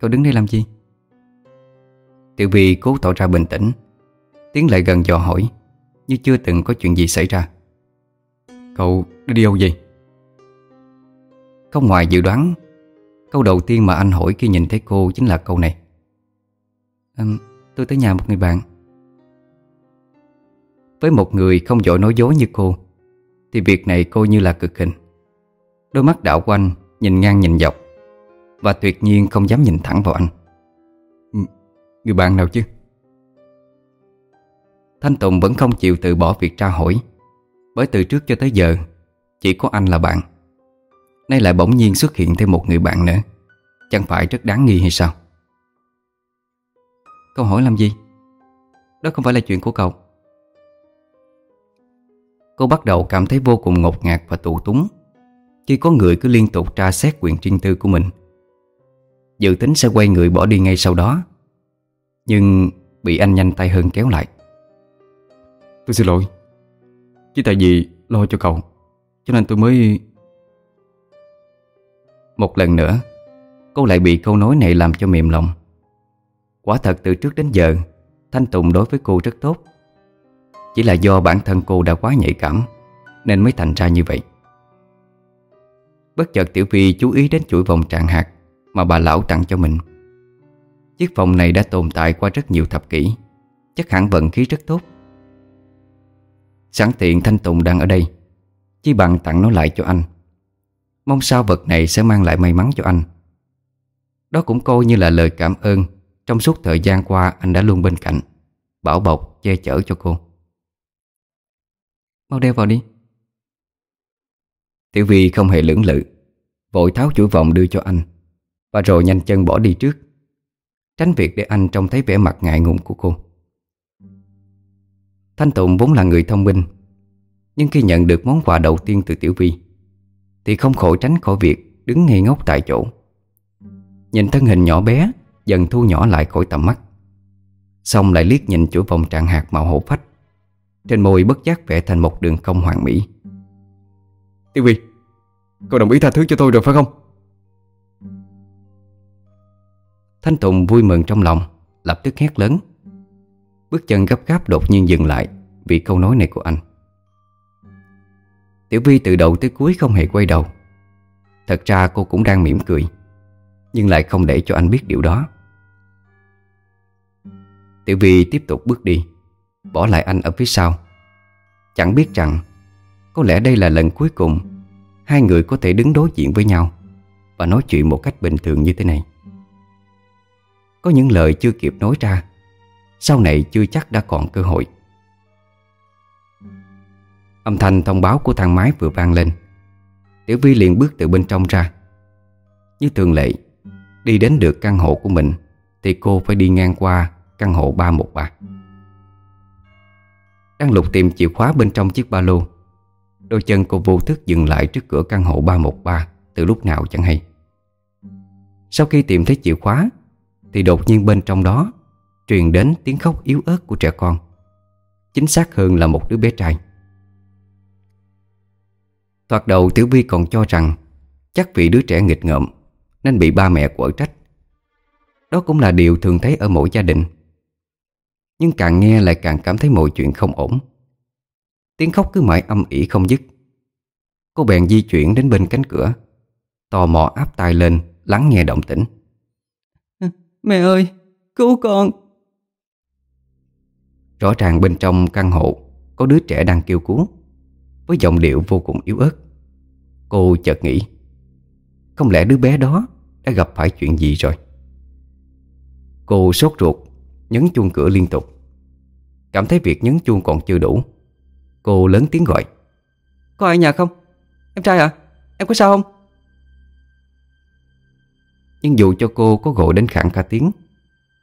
Cậu đứng đây làm gì? Tiểu Vi cố tỏ ra bình tĩnh. Tiến lại gần dò hỏi Như chưa từng có chuyện gì xảy ra. Cậu đi đâu vậy? Không ngoài dự đoán Câu đầu tiên mà anh hỏi khi nhìn thấy cô chính là câu này. À, Tôi tới nhà một người bạn. Với một người không giỏi nói dối như cô Thì việc này cô như là cực hình. Đôi mắt đảo quanh Nhìn ngang nhìn dọc Và tuyệt nhiên không dám nhìn thẳng vào anh. Người bạn nào chứ? Thanh Tùng vẫn không chịu từ bỏ việc tra hỏi. Bởi từ trước cho tới giờ, Chỉ có anh là bạn. Nay lại bỗng nhiên xuất hiện thêm một người bạn nữa. Chẳng phải rất đáng nghi hay sao? Câu hỏi làm gì? Đó không phải là chuyện của cậu. Cô bắt đầu cảm thấy vô cùng ngột ngạt và tụ túng. Khi có người cứ liên tục tra xét quyền riêng tư của mình, Dự tính sẽ quay người bỏ đi ngay sau đó. Nhưng bị anh nhanh tay hơn kéo lại. Tôi xin lỗi. Chỉ tại vì lo cho cậu Cho nên tôi mới Một lần nữa Cô lại bị câu nói này làm cho mềm lòng. Quả thật từ trước đến giờ Thanh Tùng đối với cô rất tốt. Chỉ là do bản thân cô đã quá nhạy cảm Nên mới thành ra như vậy. Bất chợt Tiểu Phi chú ý đến chuỗi vòng trạng hạt Mà bà lão tặng cho mình Chiếc vòng này đã tồn tại qua rất nhiều thập kỷ. Chắc hẳn vận khí rất tốt. Sẵn tiện Thanh Tùng đang ở đây. Chi bằng tặng nó lại cho anh. Mong sao vật này sẽ mang lại may mắn cho anh. Đó cũng coi như là lời cảm ơn. Trong suốt thời gian qua anh đã luôn bên cạnh Bảo bọc, che chở cho cô. Mau đeo vào đi. Tiểu Vi không hề lưỡng lự Vội tháo chuỗi vòng đưa cho anh. Và rồi nhanh chân bỏ đi trước. Tránh việc để anh trông thấy vẻ mặt ngại ngùng của cô. Thanh Tụng vốn là người thông minh, Nhưng khi nhận được món quà đầu tiên từ Tiểu Vi, Thì không khỏi tránh khỏi việc đứng ngây ngốc tại chỗ. Nhìn thân hình nhỏ bé, Dần thu nhỏ lại khỏi tầm mắt. Xong lại liếc nhìn chuỗi vòng trạng hạt màu hổ phách. Trên môi bất giác vẽ thành một đường cong hoàn mỹ. Tiểu Vi Cậu đồng ý tha thứ cho tôi rồi phải không? Thanh Tùng vui mừng trong lòng, Lập tức hét lớn. Bước chân gấp gáp đột nhiên dừng lại Vì câu nói này của anh. Tiểu Vi từ đầu tới cuối không hề quay đầu. Thật ra cô cũng đang mỉm cười, Nhưng lại không để cho anh biết điều đó. Tiểu Vi tiếp tục bước đi, Bỏ lại anh ở phía sau. Chẳng biết rằng, Có lẽ đây là lần cuối cùng Hai người có thể đứng đối diện với nhau Và nói chuyện một cách bình thường như thế này. Có những lời chưa kịp nói ra, Sau này chưa chắc đã còn cơ hội. Âm thanh thông báo của thang máy vừa vang lên. Tiểu Vi liền bước từ bên trong ra. Như thường lệ, Đi đến được căn hộ của mình Thì cô phải đi ngang qua căn hộ 313 Đang lục tìm chìa khóa bên trong chiếc ba lô, Đôi chân cô vô thức dừng lại trước cửa căn hộ 313 Từ lúc nào chẳng hay. Sau khi tìm thấy chìa khóa thì đột nhiên bên trong đó Truyền đến tiếng khóc yếu ớt của trẻ con. Chính xác hơn là một đứa bé trai. Thoạt đầu Tiểu Vi còn cho rằng Chắc vì đứa trẻ nghịch ngợm Nên bị ba mẹ quở trách. Đó cũng là điều thường thấy ở mỗi gia đình. Nhưng càng nghe lại càng cảm thấy mọi chuyện không ổn. Tiếng khóc cứ mãi âm ỉ không dứt. Cô bèn di chuyển đến bên cánh cửa, Tò mò áp tai lên Lắng nghe động tĩnh. Mẹ ơi Cứu con. Rõ ràng bên trong căn hộ Có đứa trẻ đang kêu cứu Với giọng điệu vô cùng yếu ớt. Cô chợt nghĩ Không lẽ đứa bé đó Đã gặp phải chuyện gì rồi? Cô sốt ruột Nhấn chuông cửa liên tục. Cảm thấy việc nhấn chuông còn chưa đủ Cô lớn tiếng gọi. Có ai nhà không? Em trai à Em có sao không nhưng dù cho cô có gọi đến khẳng cả tiếng,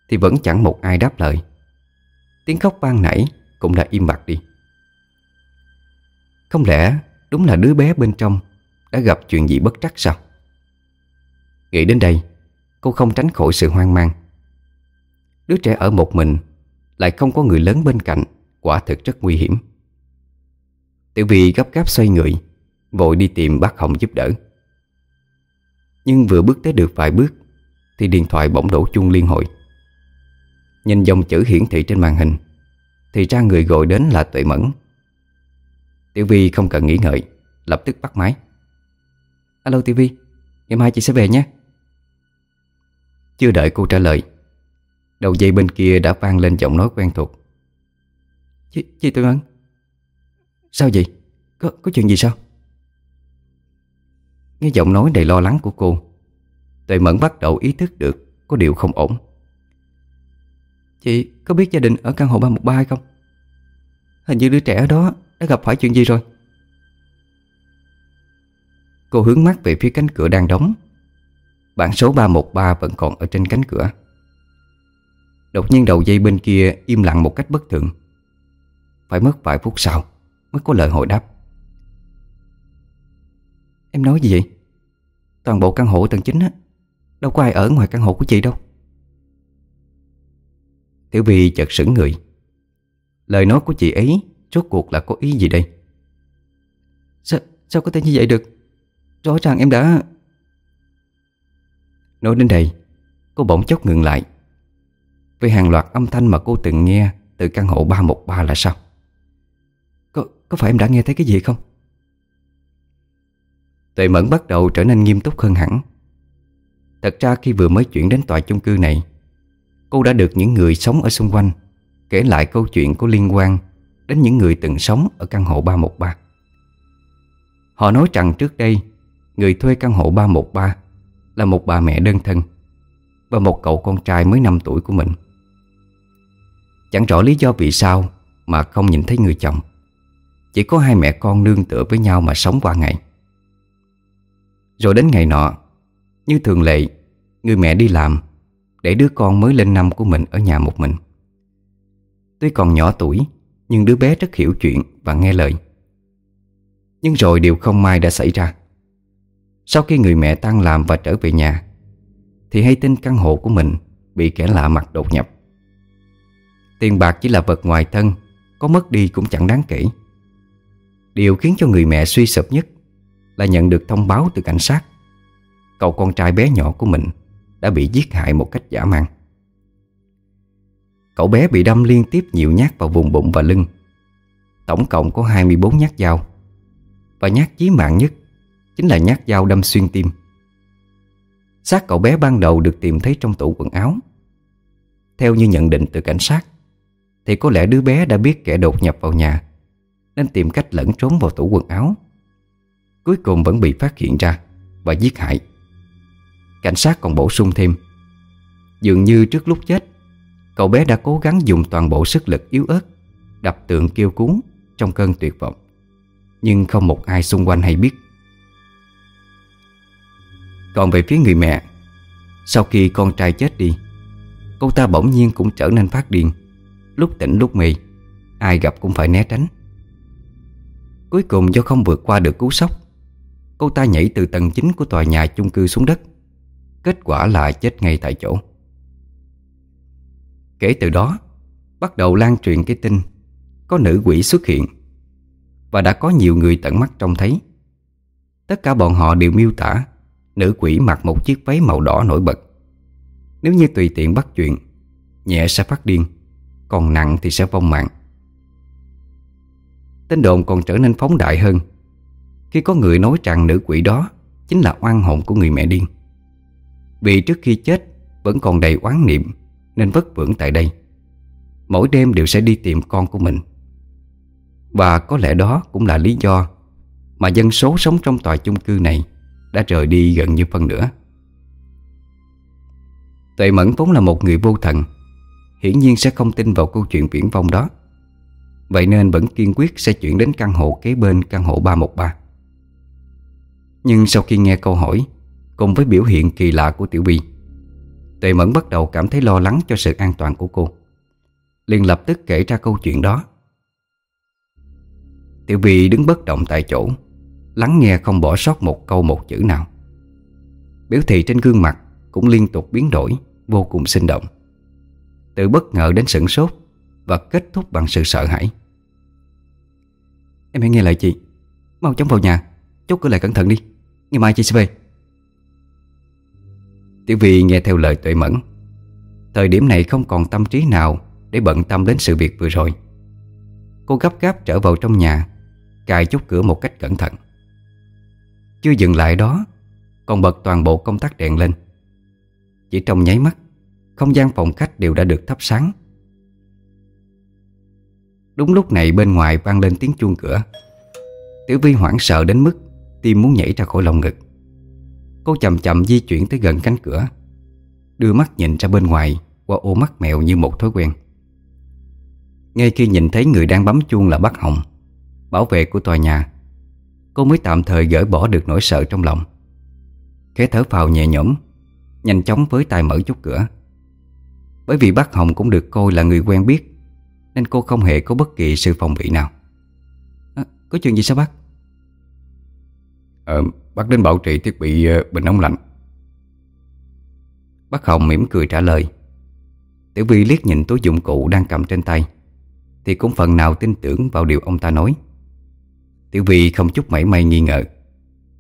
Thì vẫn chẳng một ai đáp lời. Tiếng khóc ban nãy Cũng đã im bặt đi. Không lẽ Đúng là đứa bé bên trong Đã gặp chuyện gì bất trắc sao? Nghĩ đến đây, Cô không tránh khỏi sự hoang mang. Đứa trẻ ở một mình Lại không có người lớn bên cạnh, Quả thực rất nguy hiểm. Tiểu Vi gấp gáp xoay người, Vội đi tìm bác Hồng giúp đỡ. Nhưng vừa bước tới được vài bước Thì điện thoại bỗng đổ chuông liên hồi. Nhìn dòng chữ hiển thị trên màn hình Thì ra người gọi đến là Tuệ Mẫn. Tiểu Vi không cần nghĩ ngợi Lập tức bắt máy. Alo Tiểu Vi Ngày mai chị sẽ về nhé. Chưa đợi cô trả lời Đầu dây bên kia đã vang lên giọng nói quen thuộc. Chị, chị Tuệ Mẫn. Sao vậy? Có, có chuyện gì sao? Nghe giọng nói đầy lo lắng của cô Tuệ Mẫn bắt đầu ý thức được Có điều không ổn. Chị có biết gia đình ở căn hộ 313 hay không? Hình như đứa trẻ ở đó đã gặp phải chuyện gì rồi. Cô hướng mắt về phía cánh cửa đang đóng. Bản số 313 vẫn còn ở trên cánh cửa. Đột nhiên đầu dây bên kia im lặng một cách bất thường. Phải mất vài phút sau Mới có lời hồi đáp. Em nói gì vậy? Toàn bộ căn hộ tầng 9 á Đâu có ai ở ngoài căn hộ của chị đâu. Tiểu Vi chợt sững người. Lời nói của chị ấy Rốt cuộc là có ý gì đây? Sao, sao có thể như vậy được? Rõ ràng em đã Nói đến đây Cô bỗng chốc ngừng lại. Vì hàng loạt âm thanh mà cô từng nghe Từ căn hộ 313 là sao? Có, có phải em đã nghe thấy cái gì không? Tuệ Mẫn bắt đầu trở nên nghiêm túc hơn hẳn. Thật ra khi vừa mới chuyển đến tòa chung cư này, Cô đã được những người sống ở xung quanh Kể lại câu chuyện có liên quan Đến những người từng sống ở căn hộ 313 Họ nói rằng trước đây, Người thuê căn hộ 313 Là một bà mẹ đơn thân Và một cậu con trai mới 5 tuổi của mình. Chẳng rõ lý do vì sao Mà không nhìn thấy người chồng. Chỉ có hai mẹ con nương tựa với nhau mà sống qua ngày. Rồi đến ngày nọ, Như thường lệ, Người mẹ đi làm Để đứa con mới lên năm của mình ở nhà một mình. Tuy còn nhỏ tuổi, Nhưng đứa bé rất hiểu chuyện và nghe lời. Nhưng rồi điều không may đã xảy ra. Sau khi người mẹ tan làm và trở về nhà, Thì hay tin căn hộ của mình Bị kẻ lạ mặt đột nhập. Tiền bạc chỉ là vật ngoài thân, Có mất đi cũng chẳng đáng kể. Điều khiến cho người mẹ suy sụp nhất là nhận được thông báo từ cảnh sát. Cậu con trai bé nhỏ của mình Đã bị giết hại một cách giả mang Cậu bé bị đâm liên tiếp nhiều nhát vào vùng bụng và lưng. Tổng cộng có 24 nhát dao. Và nhát chí mạng nhất Chính là nhát dao đâm xuyên tim. Xác cậu bé ban đầu được tìm thấy trong tủ quần áo. Theo như nhận định từ cảnh sát, Thì có lẽ đứa bé đã biết kẻ đột nhập vào nhà, Nên tìm cách lẫn trốn vào tủ quần áo. Cuối cùng vẫn bị phát hiện ra Và giết hại. Cảnh sát còn bổ sung thêm, Dường như trước lúc chết, Cậu bé đã cố gắng dùng toàn bộ sức lực yếu ớt Đập tượng kêu cứu Trong cơn tuyệt vọng, Nhưng không một ai xung quanh hay biết. Còn về phía người mẹ, Sau khi con trai chết đi, Cô ta bỗng nhiên cũng trở nên phát điên. Lúc tỉnh lúc mì Ai gặp cũng phải né tránh. Cuối cùng do không vượt qua được cú sốc Cô ta nhảy từ tầng 9 của tòa nhà chung cư xuống đất. Kết quả là chết ngay tại chỗ. Kể từ đó, Bắt đầu lan truyền cái tin Có nữ quỷ xuất hiện Và đã có nhiều người tận mắt trông thấy. Tất cả bọn họ đều miêu tả Nữ quỷ mặc một chiếc váy màu đỏ nổi bật. Nếu như tùy tiện bắt chuyện, Nhẹ sẽ phát điên, Còn nặng thì sẽ vong mạng. Tin đồn còn trở nên phóng đại hơn. Khi có người nói rằng nữ quỷ đó Chính là oan hồn của người mẹ điên. Vì trước khi chết Vẫn còn đầy oán niệm nên vất vưởng tại đây. Mỗi đêm đều sẽ đi tìm con của mình. Và có lẽ đó cũng là lý do Mà dân số sống trong tòa chung cư này Đã rời đi gần như phân nửa. Tuệ Mẫn vốn là một người vô thần, Hiển nhiên sẽ không tin vào câu chuyện viễn vong đó. Vậy nên vẫn kiên quyết sẽ chuyển đến căn hộ kế bên căn hộ 313 nhưng sau khi nghe câu hỏi, Cùng với biểu hiện kỳ lạ của Tiểu Vi tề Mẫn bắt đầu cảm thấy lo lắng cho sự an toàn của cô. Liền lập tức kể ra câu chuyện đó. Tiểu Vi đứng bất động tại chỗ, Lắng nghe không bỏ sót một câu một chữ nào. Biểu thị trên gương mặt Cũng liên tục biến đổi, Vô cùng sinh động. Từ bất ngờ đến sửng sốt Và kết thúc bằng sự sợ hãi. Em hãy nghe lời chị, Mau chóng vào nhà, Chốt cửa lại cẩn thận đi. Ngày mai chị sẽ về Tiểu Vi nghe theo lời tuệ mẫn. Thời điểm này không còn tâm trí nào Để bận tâm đến sự việc vừa rồi. Cô gấp gáp trở vào trong nhà, Cài chốt cửa một cách cẩn thận. Chưa dừng lại đó, Còn bật toàn bộ công tắc đèn lên. Chỉ trong nháy mắt, Không gian phòng khách đều đã được thắp sáng. Đúng lúc này bên ngoài vang lên tiếng chuông cửa. Tiểu Vi hoảng sợ đến mức Tim muốn nhảy ra khỏi lồng ngực. Cô chậm chậm di chuyển tới gần cánh cửa Đưa mắt nhìn ra bên ngoài Qua ô mắt mèo như một thói quen. Ngay khi nhìn thấy người đang bấm chuông là bác Hồng Bảo vệ của tòa nhà Cô mới tạm thời gỡ bỏ được nỗi sợ trong lòng. Khẽ thở phào nhẹ nhõm Nhanh chóng với tay mở chốt cửa. Bởi vì bác Hồng cũng được coi là người quen biết Nên cô không hề có bất kỳ sự phòng bị nào. À, Có chuyện gì sao bác? À, bác đến bảo trì thiết bị ờ, bình ống lạnh. Bác Hồng mỉm cười trả lời. Tiểu Vi liếc nhìn túi dụng cụ đang cầm trên tay Thì cũng phần nào tin tưởng vào điều ông ta nói. Tiểu Vi không chút mảy may nghi ngờ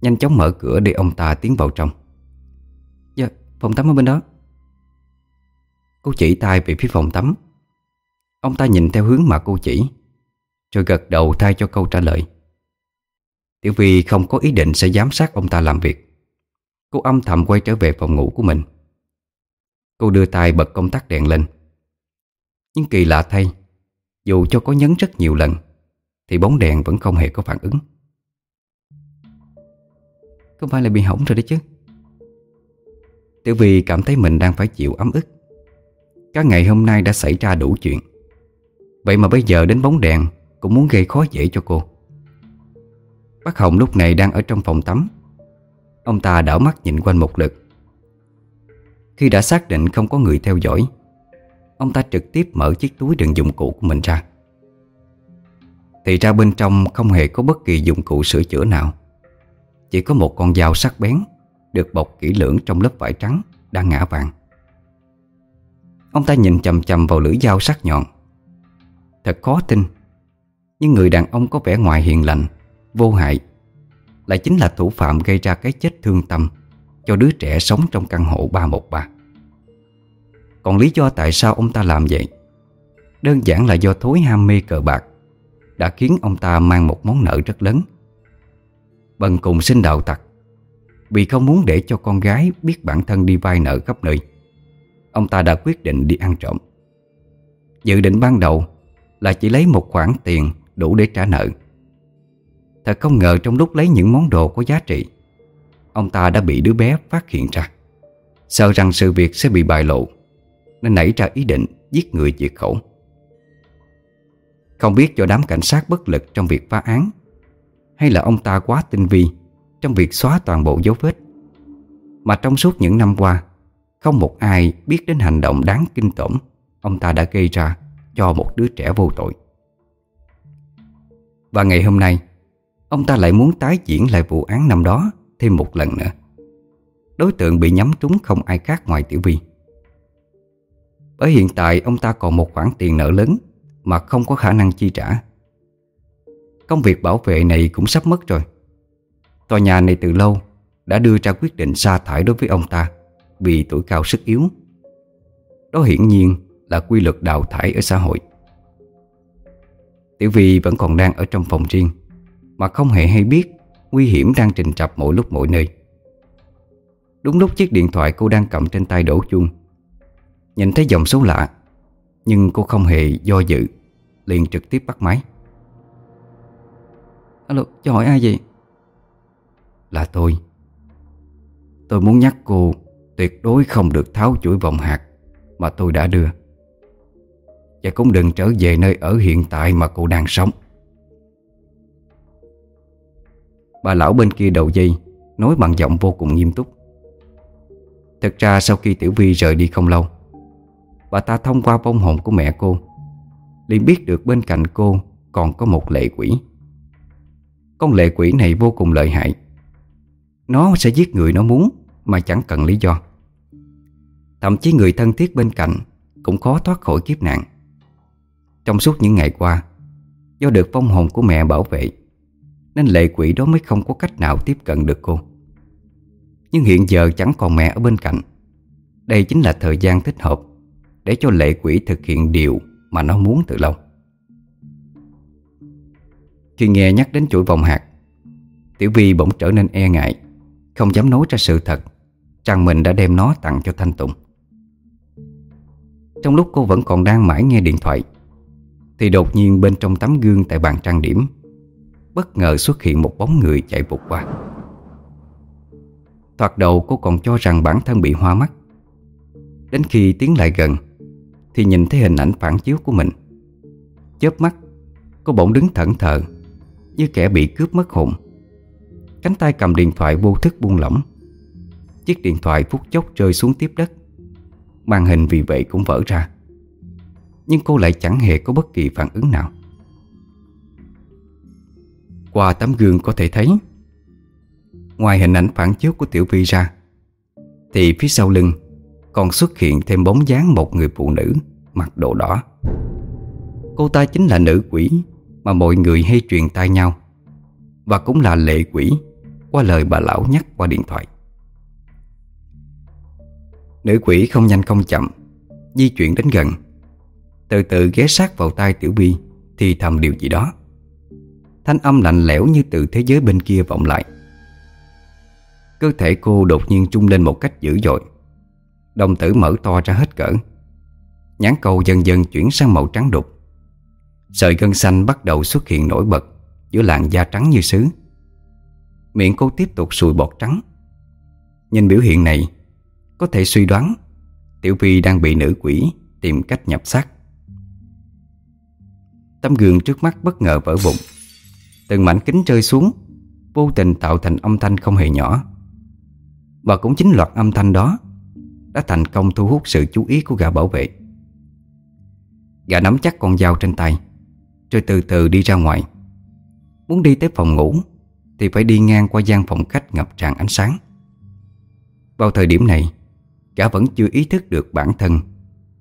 Nhanh chóng mở cửa để ông ta tiến vào trong. Dạ, phòng tắm ở bên đó. Cô chỉ tay về phía phòng tắm. Ông ta nhìn theo hướng mà cô chỉ Rồi gật đầu thay cho câu trả lời. Tiểu Vi không có ý định sẽ giám sát ông ta làm việc. Cô âm thầm quay trở về phòng ngủ của mình. Cô đưa tay bật công tắc đèn lên. Nhưng kỳ lạ thay, Dù cho có nhấn rất nhiều lần, Thì bóng đèn vẫn không hề có phản ứng. Không phải là bị hỏng rồi đấy chứ. Tiểu Vi cảm thấy mình đang phải chịu ấm ức. Các ngày hôm nay đã xảy ra đủ chuyện. Vậy mà bây giờ đến bóng đèn Cũng muốn gây khó dễ cho cô. Bác Hồng lúc này đang ở trong phòng tắm. Ông ta đảo mắt nhìn quanh một lượt. Khi đã xác định không có người theo dõi, Ông ta trực tiếp mở chiếc túi đựng dụng cụ của mình ra. Thì ra bên trong không hề có bất kỳ dụng cụ sửa chữa nào. Chỉ có một con dao sắc bén Được bọc kỹ lưỡng trong lớp vải trắng Đang ngã vàng. Ông ta nhìn chầm chầm vào lưỡi dao sắc nhọn. Thật khó tin, Nhưng người đàn ông có vẻ ngoài hiền lành Vô hại, Lại chính là thủ phạm gây ra cái chết thương tâm Cho đứa trẻ sống trong căn hộ 313 Còn lý do tại sao ông ta làm vậy? Đơn giản là do thối ham mê cờ bạc Đã khiến ông ta mang một món nợ rất lớn. Bần cùng xin đạo tặc, Vì không muốn để cho con gái biết bản thân đi vay nợ khắp nơi, Ông ta đã quyết định đi ăn trộm. Dự định ban đầu là chỉ lấy một khoản tiền đủ để trả nợ. Thật không ngờ trong lúc lấy những món đồ có giá trị, Ông ta đã bị đứa bé phát hiện ra. Sợ rằng sự việc sẽ bị bại lộ, Nên nảy ra ý định giết người diệt khẩu. Không biết do đám cảnh sát bất lực trong việc phá án, Hay là ông ta quá tinh vi Trong việc xóa toàn bộ dấu vết, Mà trong suốt những năm qua, Không một ai biết đến hành động đáng kinh tởm Ông ta đã gây ra cho một đứa trẻ vô tội. Và ngày hôm nay Ông ta lại muốn tái diễn lại vụ án năm đó Thêm một lần nữa. Đối tượng bị nhắm trúng không ai khác ngoài Tiểu Vi. Bởi hiện tại ông ta còn một khoản tiền nợ lớn Mà không có khả năng chi trả. Công việc bảo vệ này cũng sắp mất rồi. Tòa nhà này từ lâu Đã đưa ra quyết định sa thải đối với ông ta Vì tuổi cao sức yếu. Đó hiển nhiên là quy luật đào thải ở xã hội. Tiểu Vi vẫn còn đang ở trong phòng riêng. Mà không hề hay biết Nguy hiểm đang trình trập mỗi lúc mỗi nơi. Đúng lúc chiếc điện thoại cô đang cầm trên tay đổ chuông Nhìn thấy dòng số lạ Nhưng cô không hề do dự Liền trực tiếp bắt máy. Alo, cho hỏi ai vậy? Là tôi. Tôi muốn nhắc cô Tuyệt đối không được tháo chuỗi vòng hạt Mà tôi đã đưa. Và cũng đừng trở về nơi ở hiện tại Mà cô đang sống. Bà lão bên kia đầu dây, Nói bằng giọng vô cùng nghiêm túc. Thật ra sau khi Tiểu Vi rời đi không lâu, Bà ta thông qua vong hồn của mẹ cô, liền biết được bên cạnh cô Còn có một lệ quỷ. Con lệ quỷ này vô cùng lợi hại. Nó sẽ giết người nó muốn Mà chẳng cần lý do. Thậm chí người thân thiết bên cạnh Cũng khó thoát khỏi kiếp nạn. Trong suốt những ngày qua, Do được vong hồn của mẹ bảo vệ nên lệ quỷ đó mới không có cách nào tiếp cận được cô. Nhưng hiện giờ chẳng còn mẹ ở bên cạnh. Đây chính là thời gian thích hợp Để cho lệ quỷ thực hiện điều Mà nó muốn từ lâu. Khi nghe nhắc đến chuỗi vòng hạt, Tiểu Vi bỗng trở nên e ngại, Không dám nói ra sự thật. Rằng mình đã đem nó tặng cho Thanh Tùng. Trong lúc cô vẫn còn đang mãi nghe điện thoại, Thì đột nhiên bên trong tấm gương tại bàn trang điểm Bất ngờ xuất hiện một bóng người chạy vụt qua. Thoạt đầu cô còn cho rằng bản thân bị hoa mắt. Đến khi tiến lại gần, Thì nhìn thấy hình ảnh phản chiếu của mình. Chớp mắt, Cô bỗng đứng thẫn thờ, Như kẻ bị cướp mất hồn. Cánh tay cầm điện thoại vô thức buông lỏng. Chiếc điện thoại phút chốc rơi xuống tiếp đất. Màn hình vì vậy cũng vỡ ra. Nhưng cô lại chẳng hề có bất kỳ phản ứng nào. Qua tấm gương có thể thấy. Ngoài hình ảnh phản chiếu của Tiểu Vi ra, Thì phía sau lưng Còn xuất hiện thêm bóng dáng một người phụ nữ Mặc đồ đỏ. Cô ta chính là nữ quỷ Mà mọi người hay truyền tai nhau, Và cũng là lệ quỷ Qua lời bà lão nhắc qua điện thoại. Nữ quỷ không nhanh không chậm, Di chuyển đến gần. Từ từ ghé sát vào tai Tiểu Vi Thì thầm điều gì đó. Thanh âm lạnh lẽo như từ thế giới bên kia vọng lại. Cơ thể cô đột nhiên trung lên một cách dữ dội. Đồng tử mở to ra hết cỡ. Nhãn cầu dần dần chuyển sang màu trắng đục. Sợi gân xanh bắt đầu xuất hiện nổi bật Giữa làn da trắng như sứ. Miệng cô tiếp tục sùi bọt trắng. Nhìn biểu hiện này, Có thể suy đoán Tiểu Vi đang bị nữ quỷ Tìm cách nhập xác. Tấm gương trước mắt bất ngờ vỡ vụn. Từng mảnh kính rơi xuống, Vô tình tạo thành âm thanh không hề nhỏ. Và cũng chính loạt âm thanh đó Đã thành công thu hút sự chú ý của gã bảo vệ. Gã nắm chắc con dao trên tay, Rồi từ từ đi ra ngoài. Muốn đi tới phòng ngủ Thì phải đi ngang qua gian phòng khách ngập tràn ánh sáng. Vào thời điểm này, Gã vẫn chưa ý thức được bản thân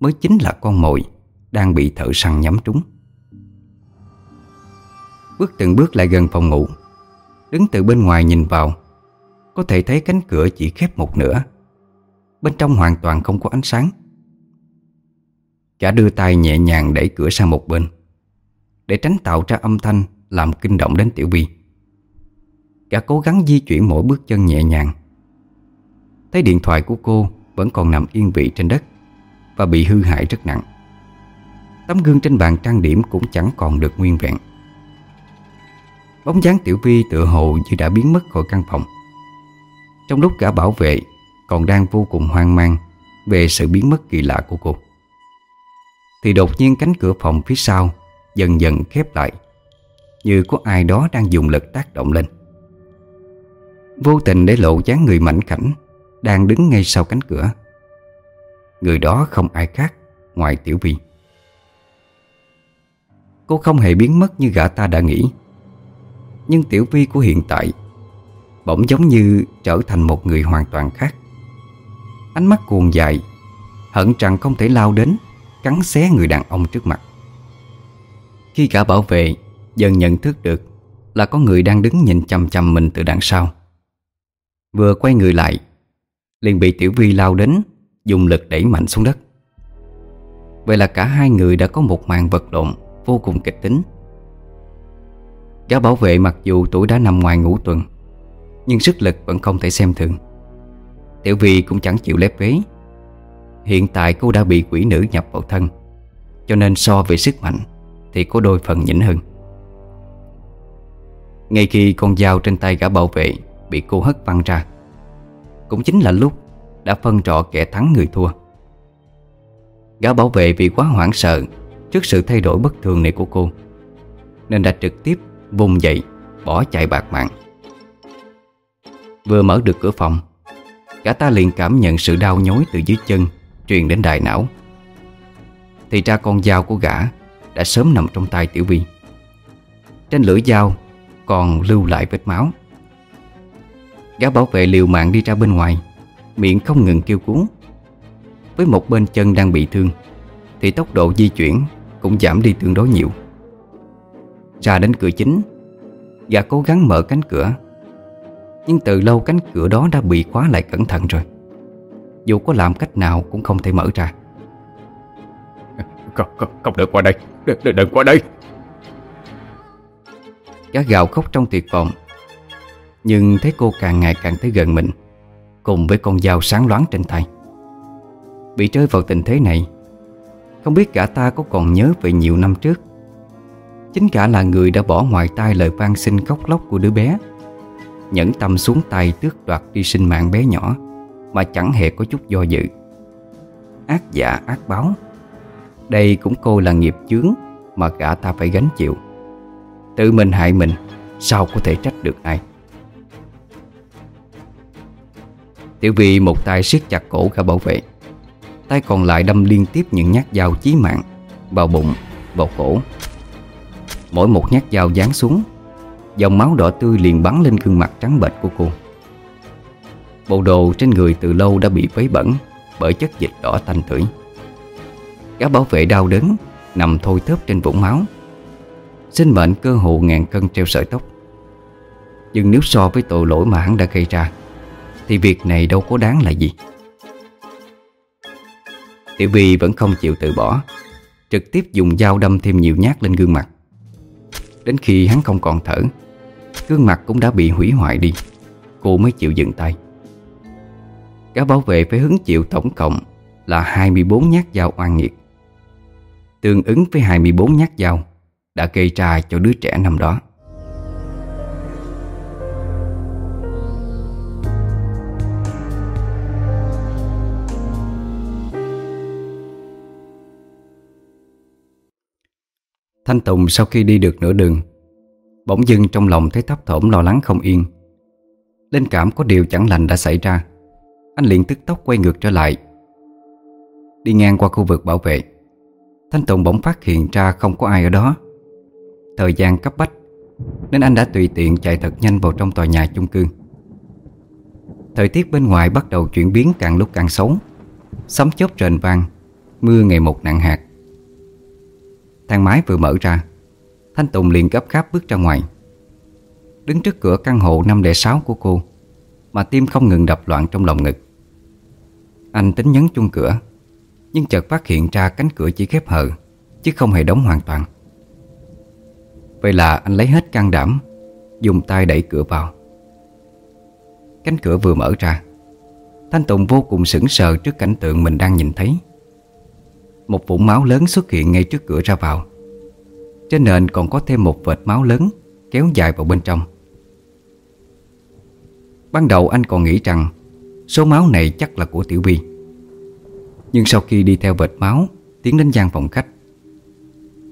Mới chính là con mồi Đang bị thợ săn nhắm trúng. Bước từng bước lại gần phòng ngủ. Đứng từ bên ngoài nhìn vào, Có thể thấy cánh cửa chỉ khép một nửa. Bên trong hoàn toàn không có ánh sáng. Cả đưa tay nhẹ nhàng đẩy cửa sang một bên, Để tránh tạo ra âm thanh Làm kinh động đến Tiểu Vi. Cả cố gắng di chuyển mỗi bước chân nhẹ nhàng. Thấy điện thoại của cô Vẫn còn nằm yên vị trên đất Và bị hư hại rất nặng. Tấm gương trên bàn trang điểm Cũng chẳng còn được nguyên vẹn. Bóng dáng Tiểu Vi tựa hồ như đã biến mất khỏi căn phòng. Trong lúc cả bảo vệ, Còn đang vô cùng hoang mang Về sự biến mất kỳ lạ của cô. Thì đột nhiên cánh cửa phòng phía sau Dần dần khép lại, Như có ai đó đang dùng lực tác động lên. Vô tình để lộ dáng người mảnh khảnh Đang đứng ngay sau cánh cửa. Người đó không ai khác Ngoài Tiểu Vi. Cô không hề biến mất như gã ta đã nghĩ nhưng Tiểu Vi của hiện tại Bỗng giống như trở thành một người hoàn toàn khác. Ánh mắt cuồng dài Hận rằng không thể lao đến, Cắn xé người đàn ông trước mặt. Khi cả bảo vệ Dần nhận thức được Là có người đang đứng nhìn chăm chăm mình từ đằng sau. Vừa quay người lại, liền bị Tiểu Vi lao đến, Dùng lực đẩy mạnh xuống đất. Vậy là cả hai người đã có một màn vật lộn Vô cùng kịch tính. Gã bảo vệ mặc dù tuổi đã nằm ngoài ngũ tuần, Nhưng sức lực vẫn không thể xem thường. Tiểu Vi cũng chẳng chịu lép vế. Hiện tại cô đã bị quỷ nữ nhập vào thân, Cho nên so về sức mạnh Thì có đôi phần nhỉnh hơn. Ngay khi con dao trên tay gã bảo vệ Bị cô hất văng ra, Cũng chính là lúc Đã phân trọ kẻ thắng người thua. Gã bảo vệ vì quá hoảng sợ Trước sự thay đổi bất thường này của cô, Nên đã trực tiếp vùng dậy, Bỏ chạy bạc mạng. Vừa mở được cửa phòng, Cả ta liền cảm nhận sự đau nhói từ dưới chân Truyền đến đại não. Thì ra con dao của gã Đã sớm nằm trong tay Tiểu Vi. Trên lưỡi dao Còn lưu lại vết máu. Gã bảo vệ liều mạng đi ra bên ngoài, Miệng không ngừng kêu cứu. Với một bên chân đang bị thương, Thì tốc độ di chuyển Cũng giảm đi tương đối nhiều ra đến cửa chính Gã cố gắng mở cánh cửa. Nhưng từ lâu cánh cửa đó đã bị khóa lại cẩn thận rồi. Dù có làm cách nào cũng không thể mở ra. Không, không, không được qua đây. Đừng, đừng, qua đây. Gã gào khóc trong tuyệt vọng. Nhưng thấy cô càng ngày càng tới gần mình Cùng với con dao sáng loáng trên tay. Bị rơi vào tình thế này Không biết cả ta có còn nhớ về nhiều năm trước Chính cả là người đã bỏ ngoài tai lời van xin khóc lóc của đứa bé. Nhẫn tâm xuống tay tước đoạt đi sinh mạng bé nhỏ Mà chẳng hề có chút do dự. Ác dạ ác báo. Đây cũng cô là nghiệp chướng Mà cả ta phải gánh chịu. Tự mình hại mình Sao có thể trách được ai? Tiểu Vi một tay siết chặt cổ cả bảo vệ Tay còn lại đâm liên tiếp những nhát dao chí mạng Vào bụng, vào cổ. Mỗi một nhát dao giáng xuống, Dòng máu đỏ tươi liền bắn lên gương mặt trắng bệch của cô. Bộ đồ trên người từ lâu đã bị vấy bẩn Bởi chất dịch đỏ tanh tưởi. Các bảo vệ đau đớn Nằm thôi thớp trên vũng máu, Sinh mệnh cơ hồ ngàn cân treo sợi tóc. Nhưng nếu so với tội lỗi mà hắn đã gây ra, Thì việc này đâu có đáng là gì. Tiểu Vi vẫn không chịu từ bỏ, Trực tiếp dùng dao đâm thêm nhiều nhát lên gương mặt. Đến khi hắn không còn thở. Gương mặt cũng đã bị hủy hoại đi. Cô mới chịu dừng tay. Cả bảo vệ phải hứng chịu tổng cộng Là 24 nhát dao oan nghiệt. Tương ứng với 24 nhát dao Đã gây ra cho đứa trẻ năm đó. Thanh Tùng sau khi đi được nửa đường, Bỗng dưng trong lòng thấy thấp thỏm lo lắng không yên. Linh cảm có điều chẳng lành đã xảy ra, Anh liền tức tốc quay ngược trở lại. Đi ngang qua khu vực bảo vệ, Thanh Tùng bỗng phát hiện ra không có ai ở đó. Thời gian cấp bách, Nên anh đã tùy tiện chạy thật nhanh vào trong tòa nhà chung cư. Thời tiết bên ngoài bắt đầu chuyển biến càng lúc càng xấu. Sấm chớp rền vang, Mưa ngày một nặng hạt. Thang máy vừa mở ra. Thanh Tùng liền gấp gáp bước ra ngoài. Đứng trước cửa căn hộ 506 của cô, Mà tim không ngừng đập loạn trong lòng ngực. Anh tính nhấn chung cửa, Nhưng chợt phát hiện ra cánh cửa chỉ khép hờ, Chứ không hề đóng hoàn toàn. Vậy là anh lấy hết can đảm, Dùng tay đẩy cửa vào. Cánh cửa vừa mở ra, Thanh Tùng vô cùng sững sờ trước cảnh tượng mình đang nhìn thấy. Một vũng máu lớn xuất hiện ngay trước cửa ra vào. Trên nền còn có thêm một vệt máu lớn Kéo dài vào bên trong. Ban đầu anh còn nghĩ rằng Số máu này chắc là của Tiểu Vi Nhưng sau khi đi theo vệt máu, Tiến đến gian phòng khách.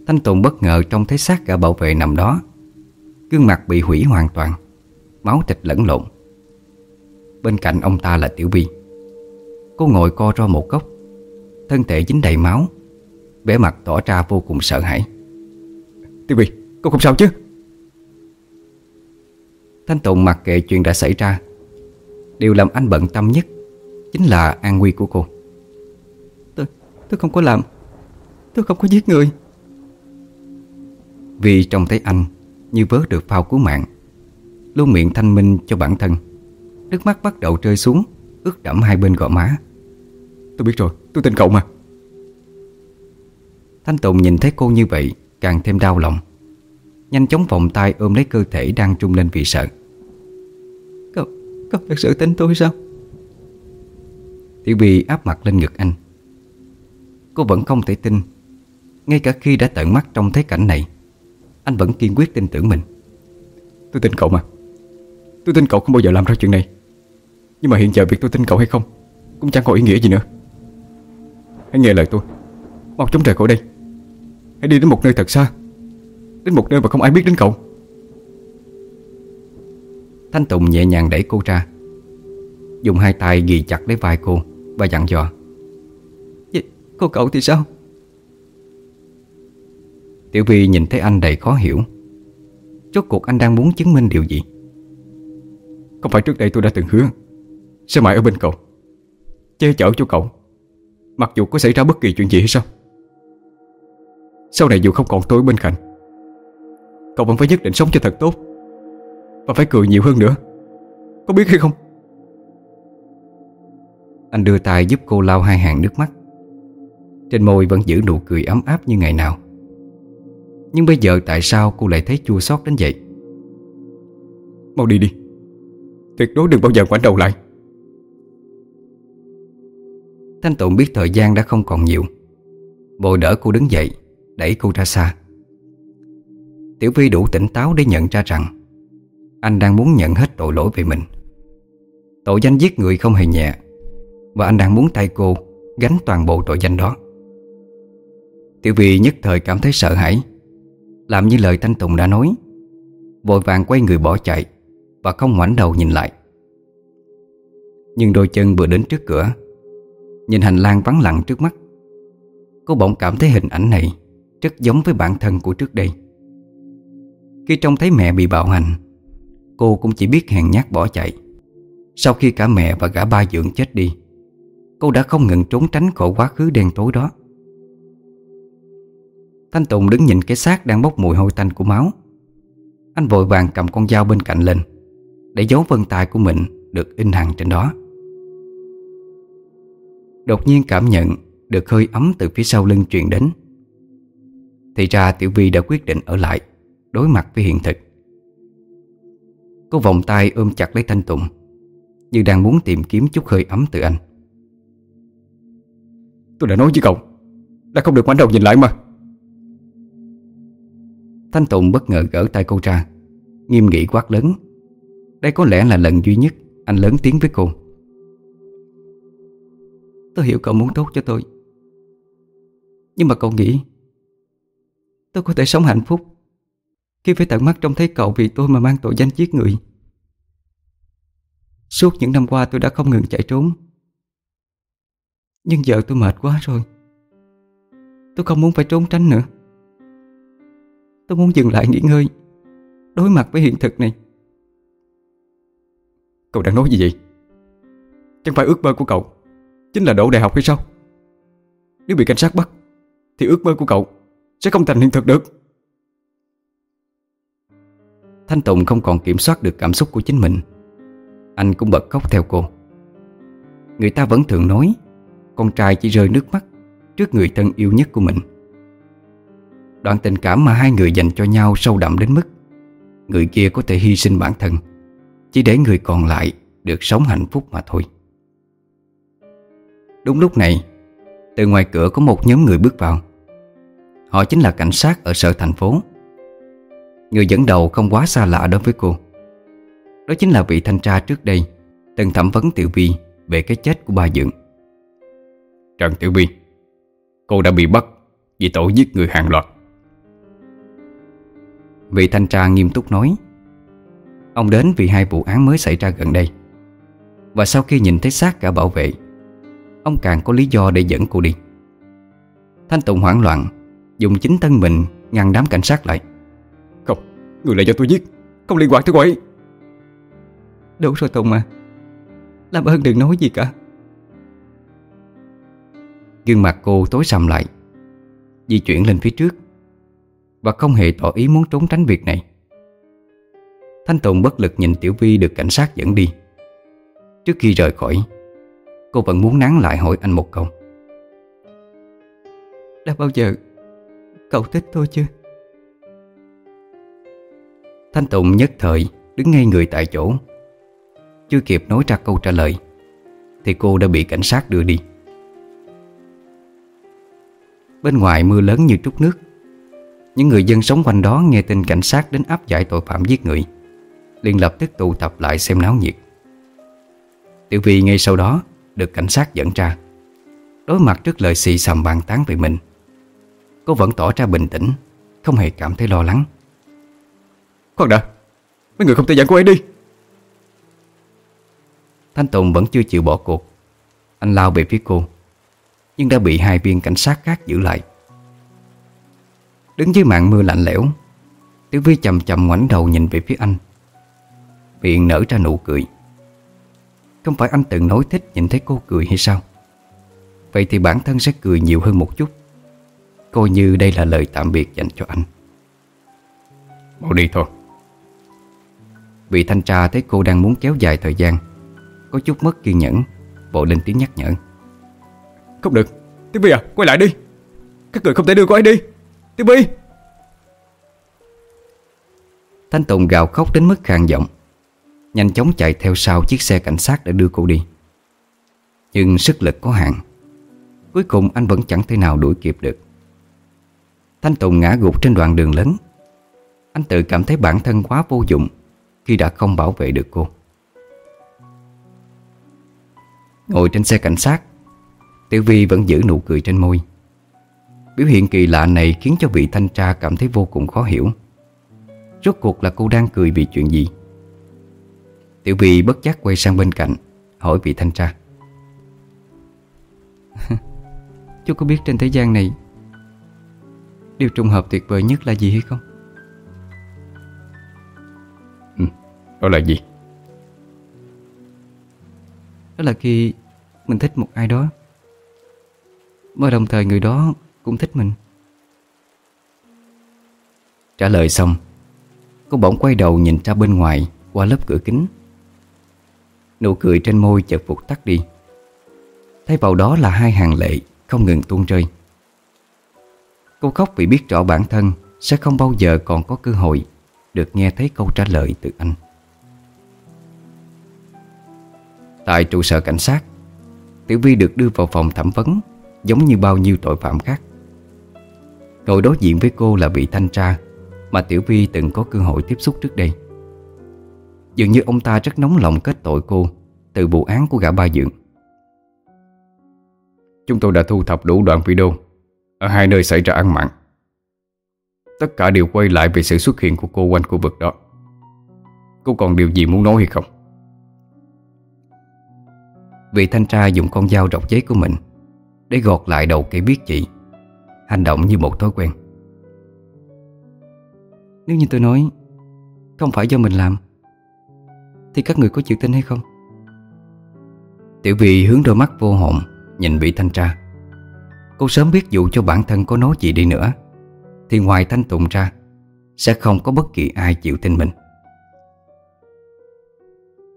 Thanh Tùng bất ngờ trông thấy xác gã bảo vệ nằm đó. Gương mặt bị hủy hoàn toàn, Máu thịt lẫn lộn. Bên cạnh ông ta là Tiểu Vi Cô ngồi co ro một góc Thân thể dính đầy máu. Vẻ mặt tỏ ra vô cùng sợ hãi. Tiêu Vi, cô không sao chứ? Thanh Tùng mặc kệ chuyện đã xảy ra. Điều làm anh bận tâm nhất Chính là an nguy của cô. Tôi, tôi không có làm. Tôi không có giết người. Vì trông thấy anh Như vớ được phao cứu mạng Luôn miệng thanh minh cho bản thân. Nước mắt bắt đầu rơi xuống Ướt đẫm hai bên gò má. Tôi biết rồi, tôi tin cậu mà. Thanh Tùng nhìn thấy cô như vậy Càng thêm đau lòng. Nhanh chóng vòng tay ôm lấy cơ thể đang trung lên vì sợ. Cậu, cậu thật sự tin tôi sao? Tiểu Vi áp mặt lên ngực anh. Cô vẫn không thể tin. Ngay cả khi đã tận mắt trông thấy cảnh này Anh vẫn kiên quyết tin tưởng mình. Tôi tin cậu mà. Tôi tin cậu không bao giờ làm ra chuyện này. Nhưng mà hiện giờ việc tôi tin cậu hay không Cũng chẳng có ý nghĩa gì nữa Hãy nghe lời tôi. Mau chóng rời khỏi đây. Hãy đi đến một nơi thật xa. Đến một nơi mà không ai biết đến cậu. Thanh Tùng nhẹ nhàng đẩy cô ra. Dùng hai tay ghi chặt lấy vai cô Và dặn dò. Vậy cô cậu thì sao? Tiểu Vi nhìn thấy anh đầy khó hiểu. Chốt cuộc anh đang muốn chứng minh điều gì? Không phải trước đây tôi đã từng hứa Sẽ mãi ở bên cậu Che chở cho cậu Mặc dù có xảy ra bất kỳ chuyện gì hay sao? Sau này dù không còn tôi bên cạnh Cậu vẫn phải nhất định sống cho thật tốt Và phải cười nhiều hơn nữa. Có biết hay không? Anh đưa tay giúp cô lau hai hàng nước mắt. Trên môi vẫn giữ nụ cười ấm áp như ngày nào. Nhưng bây giờ tại sao cô lại thấy chua xót đến vậy? Mau đi đi. Tuyệt đối đừng bao giờ ngoảnh đầu lại Thanh Tùng biết thời gian đã không còn nhiều. Bồi đỡ cô đứng dậy, Đẩy cô ra xa. Tiểu Vi đủ tỉnh táo để nhận ra rằng Anh đang muốn nhận hết tội lỗi về mình. Tội danh giết người không hề nhẹ, Và anh đang muốn tay cô Gánh toàn bộ tội danh đó. Tiểu Vi nhất thời cảm thấy sợ hãi, Làm như lời Thanh Tùng đã nói, Vội vàng quay người bỏ chạy Và không ngoảnh đầu nhìn lại. Nhưng đôi chân vừa đến trước cửa Nhìn hành lang vắng lặng trước mắt. Cô bỗng cảm thấy hình ảnh này Rất giống với bản thân của trước đây. Khi trông thấy mẹ bị bạo hành, Cô cũng chỉ biết hèn nhát bỏ chạy. Sau khi cả mẹ và gã ba dưỡng chết đi, Cô đã không ngừng trốn tránh khỏi quá khứ đen tối đó. Thanh Tùng đứng nhìn cái xác đang bốc mùi hôi tanh của máu. Anh vội vàng cầm con dao bên cạnh lên, Để dấu vân tay của mình được in hằng trên đó. Đột nhiên cảm nhận được hơi ấm từ phía sau lưng truyền đến. Thì ra Tiểu Vi đã quyết định ở lại Đối mặt với hiện thực. Cô vòng tay ôm chặt lấy Thanh Tùng Như đang muốn tìm kiếm chút hơi ấm từ anh. Tôi đã nói với cậu Đã không được ngoảnh đầu nhìn lại mà. Thanh Tùng bất ngờ gỡ tay cô ra Nghiêm nghị quát lớn. Đây có lẽ là lần duy nhất Anh lớn tiếng với cô Tôi hiểu cậu muốn tốt cho tôi. Nhưng mà cậu nghĩ Tôi có thể sống hạnh phúc Khi phải tận mắt trông thấy cậu vì tôi mà mang tội danh giết người. Suốt những năm qua tôi đã không ngừng chạy trốn. Nhưng giờ tôi mệt quá rồi. Tôi không muốn phải trốn tránh nữa. Tôi muốn dừng lại nghỉ ngơi, Đối mặt với hiện thực này. Cậu đang nói gì vậy? Chẳng phải ước mơ của cậu. Chính là đậu đại học hay sao? Nếu bị cảnh sát bắt, Thì ước mơ của cậu Sẽ không thành hiện thực được. Thanh Tùng không còn kiểm soát được cảm xúc của chính mình. Anh cũng bật khóc theo cô. Người ta vẫn thường nói, Con trai chỉ rơi nước mắt Trước người thân yêu nhất của mình. Đoạn tình cảm mà hai người dành cho nhau sâu đậm đến mức Người kia có thể hy sinh bản thân, Chỉ để người còn lại Được sống hạnh phúc mà thôi. Đúng lúc này Từ ngoài cửa có một nhóm người bước vào. Họ chính là cảnh sát ở sở thành phố. Người dẫn đầu không quá xa lạ đối với cô. Đó chính là vị thanh tra trước đây Từng thẩm vấn Tiểu Vi Về cái chết của ba Dượng. Trần Tiểu Vi Cô đã bị bắt Vì tội giết người hàng loạt. Vị thanh tra nghiêm túc nói Ông đến vì hai vụ án mới xảy ra gần đây. Và sau khi nhìn thấy xác cả bảo vệ Ông càng có lý do để dẫn cô đi. Thanh Tùng hoảng loạn Dùng chính thân mình ngăn đám cảnh sát lại. Không, người lại do tôi giết Không liên quan tới cô ấy. Đủ rồi Tùng à Làm ơn đừng nói gì cả. Gương mặt cô tối sầm lại Di chuyển lên phía trước Và không hề tỏ ý muốn trốn tránh việc này. Thanh Tùng bất lực nhìn Tiểu Vi được cảnh sát dẫn đi. Trước khi rời khỏi Cô vẫn muốn nán lại hỏi anh một câu. Đã bao giờ Cậu thích tôi chưa? Thanh Tùng nhất thời Đứng ngay người tại chỗ. Chưa kịp nói ra câu trả lời Thì cô đã bị cảnh sát đưa đi. Bên ngoài mưa lớn như trút nước. Những người dân sống quanh đó nghe tin cảnh sát đến áp giải tội phạm giết người liền lập tức tụ tập lại xem náo nhiệt. Tiểu Vi ngay sau đó được cảnh sát dẫn ra. Đối mặt trước lời xì xầm bàn tán về mình Cô vẫn tỏ ra bình tĩnh Không hề cảm thấy lo lắng. Khoan đã Mấy người không thể dẫn cô ấy đi. Thanh Tùng vẫn chưa chịu bỏ cuộc. Anh lao về phía cô Nhưng đã bị hai viên cảnh sát khác giữ lại. Đứng dưới màn mưa lạnh lẽo Tiểu Vi chậm chậm ngoảnh đầu nhìn về phía anh. Miệng nở ra nụ cười Không phải anh từng nói thích nhìn thấy cô cười hay sao? Vậy thì bản thân sẽ cười nhiều hơn một chút. Coi như đây là lời tạm biệt dành cho anh. Mau đi thôi. Vị thanh tra thấy cô đang muốn kéo dài thời gian Có chút mất kiên nhẫn Vội lên tiếng nhắc nhở. Không được. Tiểu Vi à quay lại đi. Các người không thể đưa cô ấy đi. Tiểu Vi Thanh Tùng gào khóc đến mức khàn giọng Nhanh chóng chạy theo sau chiếc xe cảnh sát đã đưa cô đi. Nhưng sức lực có hạn Cuối cùng anh vẫn chẳng thể nào đuổi kịp được. Thanh Tùng ngã gục trên đoạn đường lớn. Anh tự cảm thấy bản thân quá vô dụng Khi đã không bảo vệ được cô. Ngồi trên xe cảnh sát, Tiểu Vi vẫn giữ nụ cười trên môi. Biểu hiện kỳ lạ này khiến cho vị thanh tra cảm thấy vô cùng khó hiểu. Rốt cuộc là cô đang cười vì chuyện gì? Tiểu Vi bất giác quay sang bên cạnh Hỏi vị thanh tra <laughs> Chú có biết trên thế gian này Điều trùng hợp tuyệt vời nhất là gì hay không? Ừ, đó là gì? Đó là khi mình thích một ai đó Mà đồng thời người đó cũng thích mình Trả lời xong Cô bỗng quay đầu nhìn ra bên ngoài Qua lớp cửa kính Nụ cười trên môi chợt vụt tắt đi. Thay vào đó là hai hàng lệ, Không ngừng tuôn rơi. Cô khóc vì biết rõ bản thân Sẽ không bao giờ còn có cơ hội Được nghe thấy câu trả lời từ anh. Tại trụ sở cảnh sát, Tiểu Vi được đưa vào phòng thẩm vấn Giống như bao nhiêu tội phạm khác. Ngồi đối diện với cô là vị thanh tra Mà Tiểu Vi từng có cơ hội tiếp xúc trước đây. Dường như ông ta rất nóng lòng kết tội cô Từ vụ án của gã ba dượng. Chúng tôi đã thu thập đủ đoạn video Ở hai nơi xảy ra án mạng. Tất cả đều quay lại về sự xuất hiện của cô quanh khu vực đó. Cô còn điều gì muốn nói hay không? Vị thanh tra dùng con dao rọc giấy của mình Để gọt lại đầu cây biết chị, Hành động như một thói quen. Nếu như tôi nói, Không phải do mình làm thì các người có chịu tin hay không? Tiểu Vi hướng đôi mắt vô hồn, Nhìn vị thanh tra. Cô sớm biết dù cho bản thân có nói gì đi nữa, Thì ngoài thanh tụng ra, Sẽ không có bất kỳ ai chịu tin mình.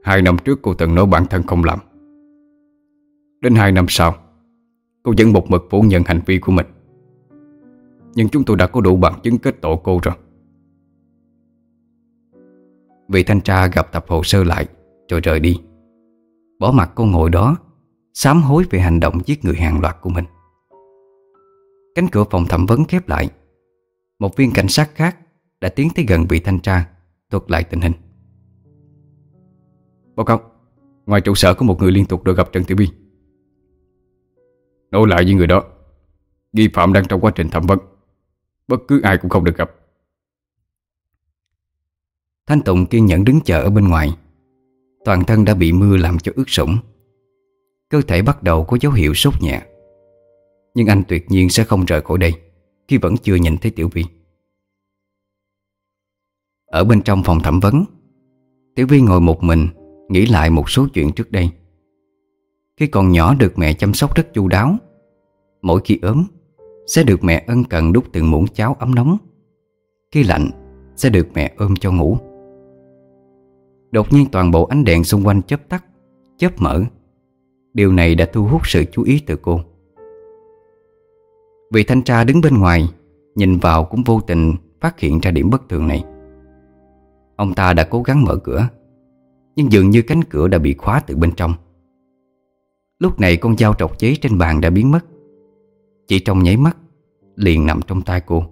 Hai năm trước cô từng nói bản thân không làm. Đến hai năm sau, Cô vẫn một mực phủ nhận hành vi của mình. Nhưng chúng tôi đã có đủ bằng chứng kết tội cô rồi. Vị thanh tra gặp tập hồ sơ lại, Rồi rời đi. Bỏ mặt cô ngồi đó, Sám hối về hành động giết người hàng loạt của mình. Cánh cửa phòng thẩm vấn khép lại. Một viên cảnh sát khác Đã tiến tới gần vị thanh tra, Thuật lại tình hình. Báo cáo, Ngoài trụ sở có một người liên tục được gặp Trần Tiểu Bi. Nói lại với người đó, Nghi phạm đang trong quá trình thẩm vấn. Bất cứ ai cũng không được gặp. Thanh Tùng kiên nhẫn đứng chờ ở bên ngoài. Toàn thân đã bị mưa làm cho ướt sũng. Cơ thể bắt đầu có dấu hiệu sốt nhẹ. Nhưng anh tuyệt nhiên sẽ không rời khỏi đây, Khi vẫn chưa nhìn thấy Tiểu Vi. Ở bên trong phòng thẩm vấn, Tiểu Vi ngồi một mình, Nghĩ lại một số chuyện trước đây. Khi còn nhỏ được mẹ chăm sóc rất chu đáo. Mỗi khi ốm, Sẽ được mẹ ân cần đút từng muỗng cháo ấm nóng. Khi lạnh, Sẽ được mẹ ôm cho ngủ. Đột nhiên toàn bộ ánh đèn xung quanh chớp tắt, Chớp mở. Điều này đã thu hút sự chú ý từ cô. Vị thanh tra đứng bên ngoài, Nhìn vào cũng vô tình phát hiện ra điểm bất thường này. Ông ta đã cố gắng mở cửa, Nhưng dường như cánh cửa đã bị khóa từ bên trong. Lúc này con dao trọc giấy trên bàn đã biến mất. Chỉ trong nháy mắt, Liền nằm trong tay cô.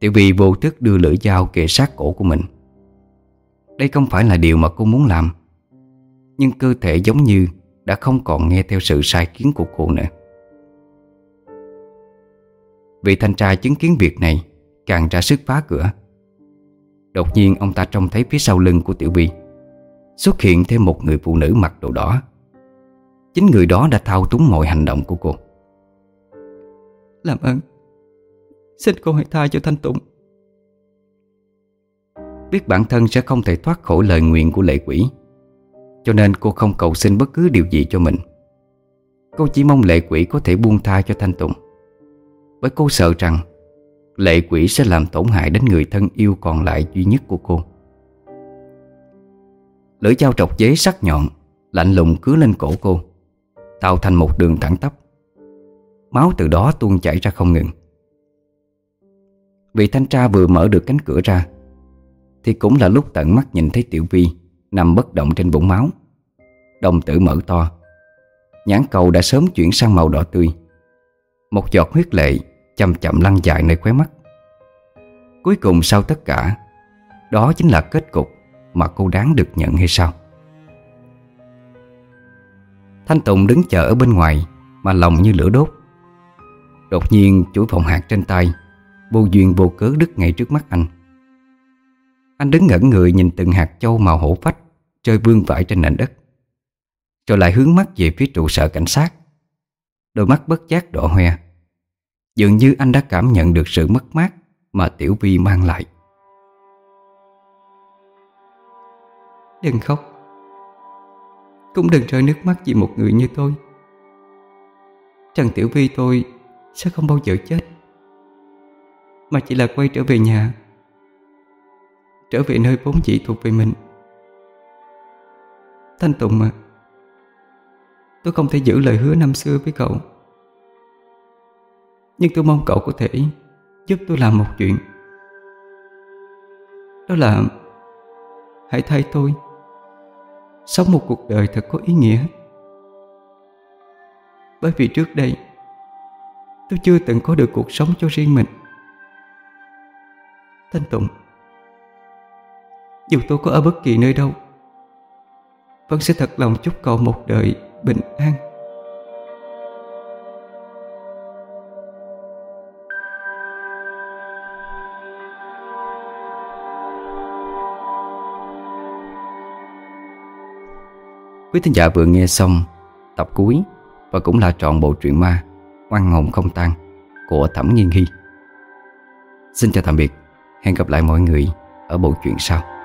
Tiểu Vi vô thức đưa lưỡi dao kề sát cổ của mình. Đây không phải là điều mà cô muốn làm. Nhưng cơ thể giống như Đã không còn nghe theo sự sai kiến của cô nữa. Vị thanh tra chứng kiến việc này, Càng ra sức phá cửa. Đột nhiên, ông ta trông thấy phía sau lưng của Tiểu Vi Xuất hiện thêm một người phụ nữ mặc đồ đỏ. Chính người đó đã thao túng mọi hành động của cô. Làm ơn, Xin cô hãy tha cho Thanh Tụng Biết bản thân sẽ không thể thoát khỏi lời nguyện của lệ quỷ. Cho nên cô không cầu xin bất cứ điều gì cho mình. Cô chỉ mong lệ quỷ có thể buông tha cho Thanh tùng, Bởi cô sợ rằng Lệ quỷ sẽ làm tổn hại đến người thân yêu còn lại duy nhất của cô. Lưỡi dao trọc giấy sắc nhọn Lạnh lùng cứ lên cổ cô Tạo thành một đường thẳng tắp. Máu từ đó tuôn chảy ra không ngừng. Vị thanh tra vừa mở được cánh cửa ra thì cũng là lúc tận mắt nhìn thấy Tiểu Vi Nằm bất động trên vũng máu. Đồng tử mở to, Nhãn cầu đã sớm chuyển sang màu đỏ tươi. Một giọt huyết lệ Chậm chậm lăn dài nơi khóe mắt. Cuối cùng sau tất cả, Đó chính là kết cục Mà cô đáng được nhận hay sao? Thanh Tùng đứng chờ ở bên ngoài Mà lòng như lửa đốt. Đột nhiên chuỗi phòng hạt trên tay, Vô duyên vô cớ đứt ngay trước mắt anh. Anh đứng ngẩn người nhìn từng hạt châu màu hổ phách, chơi vương vãi trên nền đất. Rồi lại hướng mắt về phía trụ sở cảnh sát. Đôi mắt bất giác đỏ hoe. Dường như anh đã cảm nhận được sự mất mát Mà Tiểu Vi mang lại. Đừng khóc. Cũng đừng rơi nước mắt vì một người như tôi. Trần Tiểu Vi tôi Sẽ không bao giờ chết, Mà chỉ là quay trở về nhà. Trở về nơi vốn dĩ thuộc về mình. Thanh Tùng à, Tôi không thể giữ lời hứa năm xưa với cậu. Nhưng tôi mong cậu có thể Giúp tôi làm một chuyện. Đó là Hãy thay tôi Sống một cuộc đời thật có ý nghĩa. Bởi vì trước đây Tôi chưa từng có được cuộc sống cho riêng mình. Thanh Tùng dù tôi có ở bất kỳ nơi đâu Vẫn sẽ thật lòng chúc cậu một đời bình an Quý thính giả vừa nghe xong tập cuối và cũng là trọn bộ truyện ma Oan hồn không tan của Thẩm Nghiên Hy. Xin chào tạm biệt, hẹn gặp lại mọi người ở bộ truyện sau.